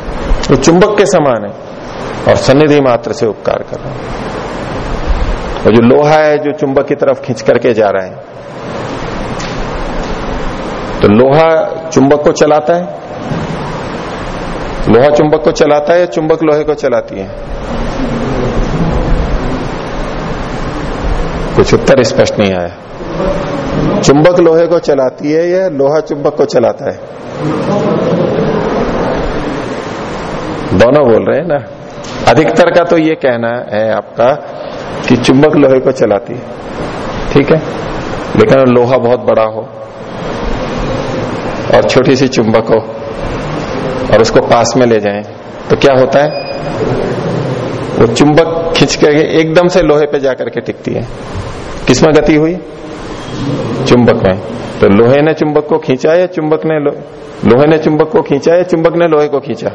वो चुंबक के समान है, और सन्निधि मात्र से उपकार कर रहा है। और जो लोहा है, जो चुंबक की तरफ़ खींच करके जा रहा है तो लोहा चुंबक को चलाता है। लोहा चुंबक को चलाता है या चुंबक लोहे को चलाती है? कुछ उत्तर स्पष्ट नहीं आया चुंबक लोहे को चलाती है या लोहा चुंबक को चलाता है? दोनों बोल रहे हैं ना। अधिकतर का तो ये कहना है आपका कि चुंबक लोहे को चलाती है। ठीक है? लेकिन लोहा बहुत बड़ा हो और छोटी सी चुंबक हो और उसको पास में ले जाएँ तो क्या होता है? वो चुंबक खिंच के एकदम से लोहे पे जाकर के टिकती है। किसमें गति हुई? चुंबक में। तो लोहे ने चुंबक को खींचा या चुंबक ने लो, लोहे ने चुंबक को खींचा या चुंबक ने लोहे को खींचा?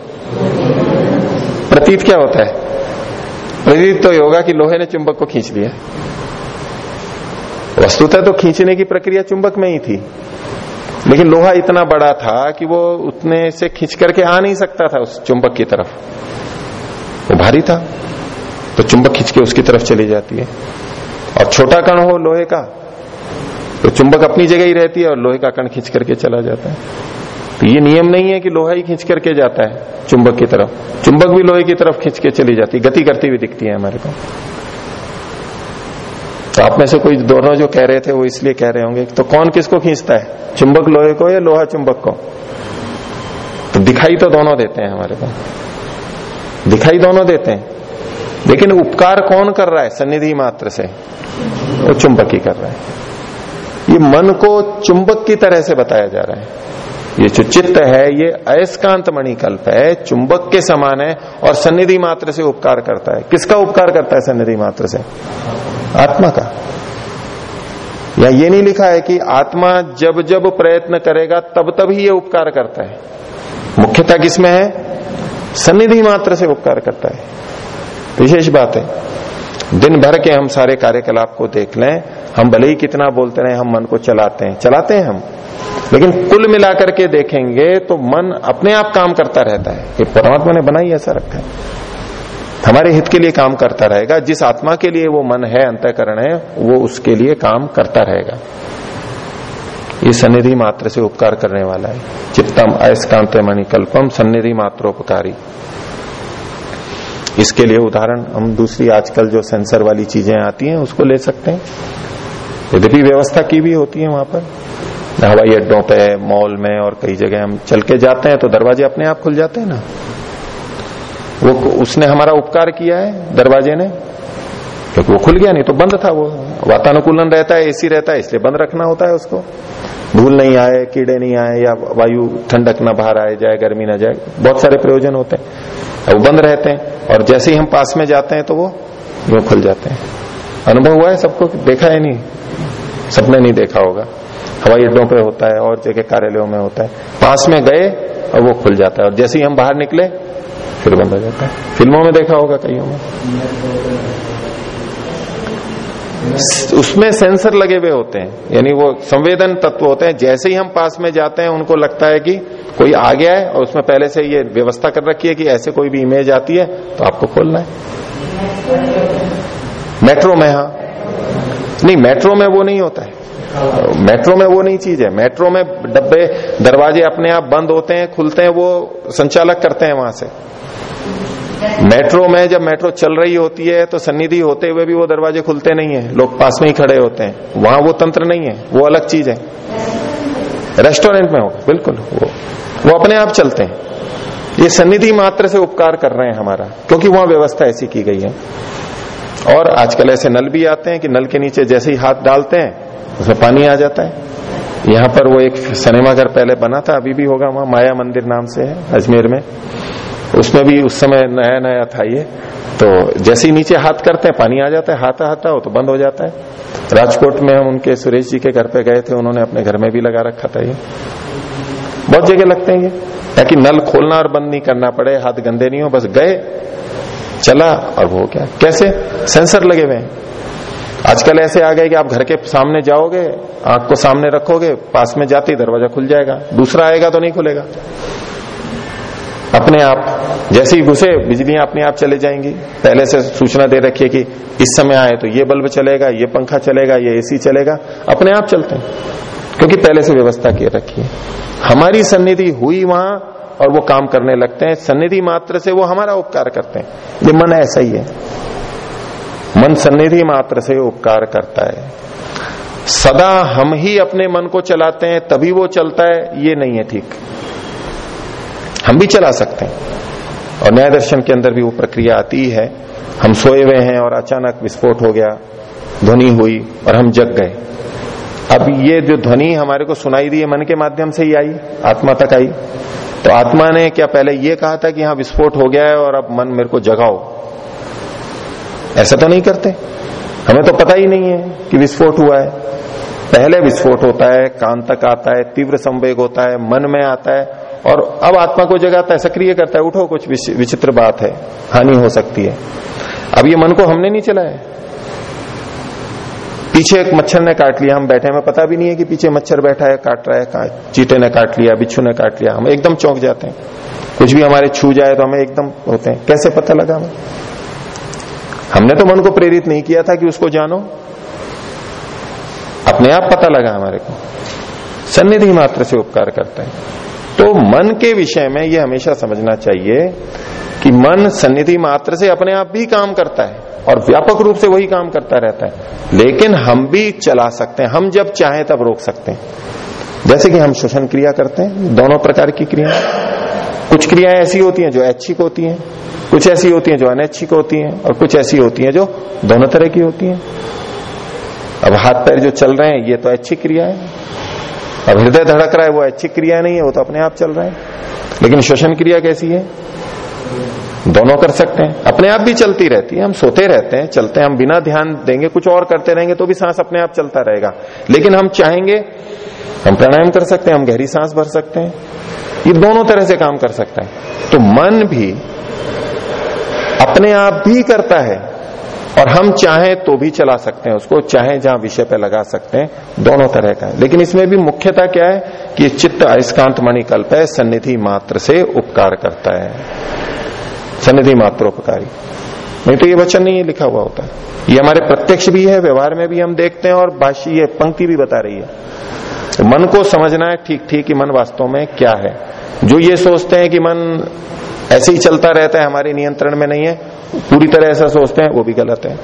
प्रतीत क्या होता है? प्रतीत तो होगा कि लोहे ने चुंबक को खींच लिया। वस्तुतः तो खींचने की प्रक्रिया चुंबक में ही थी। लेकिन लोहा इतना बड़ा था कि वो उतने से खींच करके आ नहीं सकता था उस चुंबक की तरफ़। वो भारी था। तो चुंबक खींच के उसकी तरफ़ चली जाती है। और छोटा कण हो लोहे का तो चुंबक अपनी जगह ही रहती है और लोहे का कण खींच करके चला जाता है। तो ये नियम नहीं है कि लोहा ही खींच करके जाता है चुंबक की तरफ़। चुंबक भी लोहे की तरफ़ खींच के चली जाती है। गति करती हुई दिखती है हमारे को। तो आप में से कोई दोनों जो कह रहे थे वो इसलिए कह रहे होंगे तो कौन किसको खींचता है? चुंबक लोहे को या लोहा चुंबक को? तो दिखाई तो दोनों देते हैं हमारे को। दिखाई दोनों देते हैं। लेकिन उपकार कौन कर रहा है? सन्निधि मात्र से। वो चुंबक ही कर रहा है। ये मन को चुंबक की तरह से बताया जा रहा है। ये जो चित्त है, ये अयस्कांत मणिकल्प है, चुंबक के समान है और सन्निधि मात्र से उपकार करता है। किसका उपकार करता है सन्निधि मात्र से? आत्मा का। या ये नहीं लिखा है कि आत्मा जब जब प्रयत्न करेगा, तब तब ही ये उपकार करता है। मुख्यता किसमें है? सन्निधि मात्र से उपकार करता है। विशेष बात है। दिन भर के हम सारे कार्यकलाप को देख लें, हम भले ही कितना बोलते रहे, हम मन को चलाते हैं। चलाते हैं हम। लेकिन कुल मिलाकर के देखेंगे तो मन अपने आप काम करता रहता है। कि परमात्मा ने बनाई ऐसा रखा है। हमारे हित के लिए काम करता रहेगा। जिस आत्मा के लिए वो मन है, अंतकरण है, वो उसके लिए काम करता रहेगा। ये सन्निधि मात्र से उपकार करने वाला है। चित्तम अयस्कांत मणिकल्पम सन्निधि मात्रोपकारी। इसके लिए उदाहरण, हम दूसरी आजकल जो सेंसर वाली चीज़ें आती हैं, उसको ले सकते हैं। यद्यपि व्यवस्था की भी होती है वहाँ पर। हवाई अड्डों पे, मॉल में और कई जगह हम चल के जाते हैं तो दरवाजे अपने आप खुल जाते हैं ना। वो उसने हमारा उपकार किया है, दरवाजे ने। क्योंकि वो खुल गया नहीं तो बंद था वो। वातानुकूलन रहता है, एसी रहता है, इसलिए बंद रखना होता है उसको। धूल नहीं आए, कीड़े नहीं आए, या वायु ठंडक ना बाहर आए, जाए, गर्मी ना जाए, बहुत सारे प्रयोजन होते हैं। वो बंद रहते हैं, और जैसे ही हम पास में जाते हैं तो वो यूँ खुल जाते हैं। अनुभव हुआ है सबको देखा है नहीं? सबने नहीं देखा होगा। हवाई अड्डों पर होता है, और जगह कार्यालयों में होता है। पास में गए और वो खुल जाता है, और जैसे ही हम बाहर निकले, फिर बंद हो जाता है। फ़िल्मों में देखा होगा कईयों में। उसमें सेंसर लगे हुए होते हैं। यानी वो संवेदन तत्व होते हैं। जैसे ही हम पास में जाते हैं, उनको लगता है कि कोई आ गया है और उसमें पहले से ये व्यवस्था कर रखी है कि ऐसे कोई भी इमेज आती है तो आपको खोलना है। मेट्रो में हाँ। नहीं, मेट्रो में वो नहीं होता है। मेट्रो में वो नहीं चीज़ है। मेट्रो में डब्बे, दरवाजे अपने आप बंद होते हैं, खुलते हैं, वो संचालक करते हैं वहाँ से। मेट्रो में जब मेट्रो चल रही होती है तो सन्निधि होते हुए भी वो दरवाजे खुलते नहीं है। लोग पास में ही खड़े होते हैं। वहाँ वो तंत्र नहीं है। वो अलग चीज़ है। रेस्टोरेंट में होगा बिल्कुल। वो वो अपने आप चलते हैं। ये सन्निधि मात्र से उपकार कर रहे हैं हमारा, क्योंकि वहाँ व्यवस्था ऐसी की गई है। और आजकल ऐसे नल भी आते हैं कि नल के नीचे जैसे ही हाथ डालते हैं, उसमें पानी आ जाता है। यहाँ पर वो एक सिनेमाघर पहले बना था, अभी भी होगा वहाँ। माया मंदिर नाम से है, अजमेर में। उसमें भी उस समय नया नया था ये। तो जैसे ही नीचे हाथ करते हैं, पानी आ जाता है, हाथ आता हो तो बंद हो जाता है। राजकोट में हम उनके सुरेश जी के घर पे गए थे, उन्होंने अपने घर में भी लगा रखा था ये। बहुत जगह लगते हैं ये। ताकि नल खोलना और बंद नहीं करना पड़े, हाथ गंदे नहीं हो, बस गए, चला और वो क्या कैसे? सेंसर लगे हुए आजकल ऐसे आ गए कि आप घर के सामने जाओगे, आँख को सामने रखोगे, पास में जाते ही दरवाज़ा खुल जाएगा। दूसरा आएगा तो नहीं खुलेगा। अपने आप, जैसे ही घुसे, बिजलियाँ अपने आप चले जाएँगी। पहले से सूचना दे रखिए कि इस समय आए तो ये बल्ब चलेगा, ये पंखा चलेगा, ये एसी चलेगा। अपने आप चलते हैं। क्योंकि पहले से व्यवस्था किए रखी है। हमारी सन्निधि हुई वहाँ और वो काम करने लगते हैं। सन्निधि मात्र से वो हमारा उपकार करते हैं। ये मन ऐसा ही है। मन सन्निधि मात्र से उपकार करता है। सदा हम ही अपने मन को चलाते हैं, तभी वो चलता है। ये नहीं है ठीक। हम भी चला सकते हैं। और न्याय दर्शन के अंदर भी वो प्रक्रिया आती है। हम सोए हुए हैं और अचानक विस्फोट हो गया, ध्वनि हुई और हम जग गए। अब ये जो ध्वनि हमारे को सुनाई दी है मन के माध्यम से ही आई, आत्मा तक आई। तो आत्मा ने क्या पहले ये कहा था कि हाँ विस्फोट हो गया है और अब मन मेरे को जगाओ? ऐसा तो नहीं करते। हमें तो पता ही नहीं है कि विस्फोट हुआ है। पहले विस्फोट होता है कान तक आता है, तीव्र संवेग होता है, मन में आता है। और अब आत्मा को जगाता है, सक्रिय करता है, उठो, कुछ विचित्र बात है, हानि हो सकती है। अब ये मन को हमने नहीं चलाया। पीछे एक मच्छर ने काट लिया, हम बैठे हमें पता भी नहीं है कि पीछे मच्छर बैठा है, काट रहा है चीटे ने काट लिया, बिच्छू ने काट लिया, हम एकदम चौंक जाते हैं। कुछ भी हमारे छू जाए तो हमें एकदम होते हैं। कैसे पता लगा हमें? हमने तो मन को प्रेरित नहीं किया था कि उसको जानो। अपने आप पता लगा हमारे को। सन्निधि मात्र से उपकार करते है। तो मन के विषय में यह हमेशा समझना चाहिए कि मन सन्निधि मात्र से अपने आप भी काम करता है और व्यापक रूप से वही काम करता रहता है। लेकिन हम भी चला सकते हैं। हम जब चाहें तब रोक सकते हैं। जैसे कि हम शोषण क्रिया करते हैं, दोनों प्रकार की क्रिया कुछ क्रियाएँ ऐसी होती हैं जो ऐच्छिक होती हैं, कुछ ऐसी होती हैं जो अनैच्छिक होती हैं, और कुछ ऐसी होती हैं जो दोनों तरह की होती हैं। अब हाथ पैर जो चल रहे हैं, ये तो अच्छी क्रिया है। अब हृदय धड़क रहा है, वो अच्छी क्रिया नहीं है, वो तो अपने आप चल रहा है। लेकिन श्वसन क्रिया कैसी है? दोनों कर सकते हैं। अपने आप भी चलती रहती है, हम सोते रहते हैं, चलते हैं, हम बिना ध्यान देंगे, कुछ और करते रहेंगे तो भी सांस अपने आप चलता रहेगा। लेकिन हम चाहेंगे, हम प्राणायाम कर सकते हैं, हम गहरी सांस भर सकते हैं। ये दोनों तरह से काम कर सकता है। तो मन भी अपने आप भी करता है और हम चाहें तो भी चला सकते हैं उसको, चाहे जहाँ विषय पे लगा सकते हैं, दोनों तरह का है। लेकिन इसमें भी मुख्यता क्या है कि चित्त अयस्कांत मणिकल्प है, सन्निधि मात्र से उपकार करता है। सन्निधि मात्र उपकारी नहीं तो ये वचन नहीं लिखा हुआ होता है। ये हमारे प्रत्यक्ष भी है, व्यवहार में भी हम देखते हैं, और भाषी ये पंक्ति भी बता रही है। तो मन को समझना है, ठीक ठीक, कि मन वास्तव में क्या है। जो ये सोचते हैं कि मन ऐसे ही चलता रहता है, हमारे नियंत्रण में नहीं है पूरी तरह ऐसा सोचते हैं, वो भी गलत है।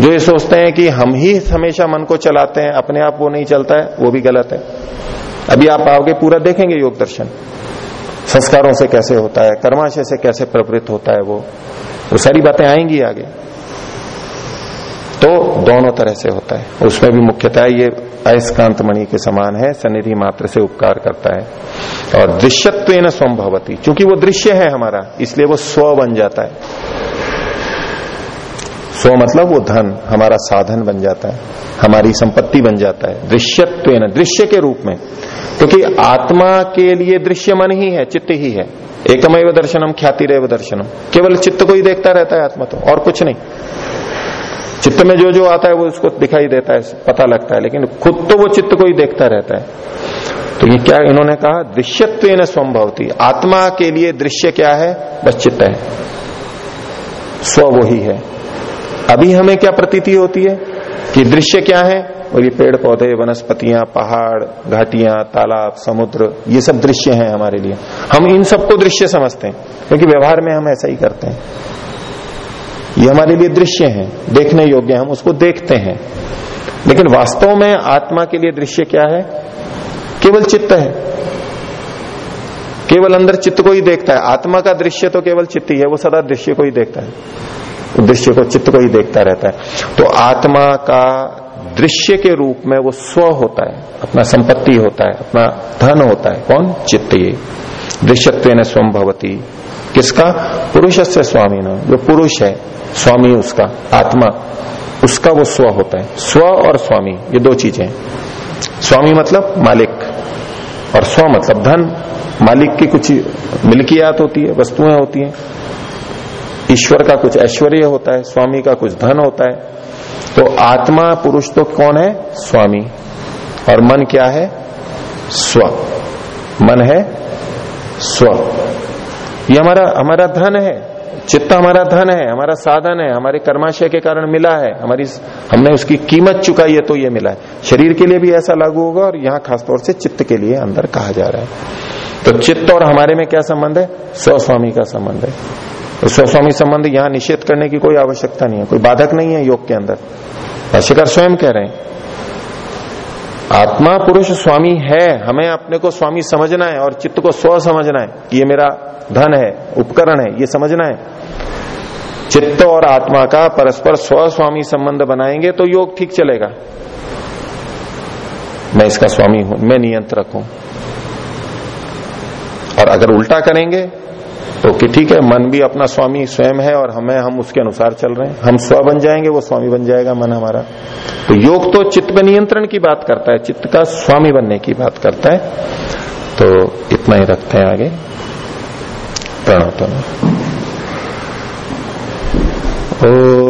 जो ये सोचते हैं कि हम ही हमेशा मन को चलाते हैं, अपने आप वो नहीं चलता है, वो भी गलत है। अभी आप आगे पूरा देखेंगे योग दर्शन। संस्कारों से कैसे होता है, कर्माशय से कैसे प्रवृत्त होता है वो। वो सारी बातें आएँगी आगे। तो दोनों तरह से होता है। उसमें भी मुख्यतः ये अयस्कांत मणि के समान है सनिधि मात्र से उपकार करता है। और दृश्यत्व न स्वम भवती चूँकि वो दृश्य है हमारा, इसलिए वो स्व बन जाता है। स्व मतलब वो धन, हमारा साधन बन जाता है, हमारी संपत्ति बन जाता है, दृश्यत्व दृश्य के रूप में। क्योंकि आत्मा के लिए दृश्य मन ही है, चित्त ही है। एकमैव दर्शनम ख्याति रेव दर्शनम। केवल चित्त को ही देखता रहता है आत्मा तो और कुछ नहीं। चित्त में जो जो आता है, वो उसको दिखाई देता है, पता लगता है, लेकिन खुद तो वो चित्त को ही देखता रहता है। तो ये क्या इन्होंने कहा? दृश्यत्व न आत्मा के लिए दृश्य क्या है? बस चित्त है। स्व वही है। अभी हमें क्या प्रतीति होती है? कि दृश्य क्या है? और ये पेड़ पौधे वनस्पतियाँ, पहाड़, घाटियाँ, तालाब, समुद्र, ये सब दृश्य हैं हमारे लिए। हम इन सबको दृश्य समझते हैं, क्योंकि व्यवहार में हम ऐसा ही करते हैं। ये हमारे लिए दृश्य है, देखने योग्य हम उसको देखते हैं। लेकिन वास्तव में आत्मा के लिए दृश्य क्या है? केवल चित्त है। केवल अंदर चित्त को ही देखता है। आत्मा का दृश्य तो केवल चित्त ही है, वो सदा दृश्य को ही देखता है। दृश्य को चित्त को ही देखता रहता है। तो आत्मा का दृश्य के रूप में वो स्व होता है, अपना संपत्ति होता है, अपना धन होता है। कौन? चित्त ये। दृश्यत्व न स्वम भवती। किसका? पुरुष से स्वामी न। जो पुरुष है, स्वामी उसका, आत्मा, उसका वो स्व होता है। स्व और स्वामी, ये दो चीज़ें स्वामी मतलब मालिक और स्व मतलब धन। मालिक की कुछ मिल्कियात होती है, वस्तुएँ होती हैं। ईश्वर का कुछ ऐश्वर्य होता है, स्वामी का कुछ धन होता है तो आत्मा पुरुष तो कौन है? स्वामी। और मन क्या है? स्व। मन है स्व। ये हमारा हमारा धन है, चित्त हमारा धन है, हमारा साधन है, हमारे कर्माशय के कारण मिला है, हमारी हमने उसकी कीमत चुकाई है तो ये मिला है। शरीर के लिए भी ऐसा लागू होगा और यहाँ खासतौर से चित्त के लिए अंदर कहा जा रहा है। तो चित्त और हमारे में क्या संबंध है? स्वस्वामी का संबंध है। स्वस्वामी संबंध यहाँ निषेध करने की कोई आवश्यकता नहीं है, कोई बाधक नहीं है योग के अंदर। भाष्यकार स्वयं कह रहे हैं, आत्मा पुरुष स्वामी है, हमें अपने को स्वामी समझना है और चित्त को स्व समझना है, कि ये मेरा धन है, उपकरण है, ये समझना है। चित्त और आत्मा का परस्पर स्व स्वामी संबंध बनाएँगे तो योग ठीक चलेगा। मैं इसका स्वामी हूँ, मैं नियंत्रक हूँ। और अगर उल्टा करेंगे तो कि ठीक है, मन भी अपना स्वामी स्वयं है और हमें, हम उसके अनुसार चल रहे हैं। हम स्व बन जाएँगे, वो स्वामी बन जाएगा, मन हमारा। तो योग तो चित्त में नियंत्रण की बात करता है, चित्त का स्वामी बनने की बात करता है। तो इतना ही रखते हैं आगे। प्रणव ओ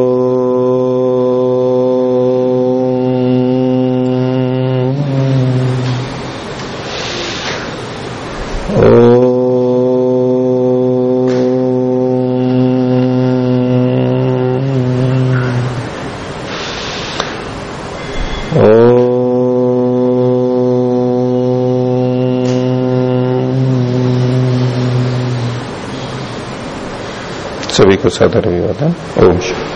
को सदर विवादन ओम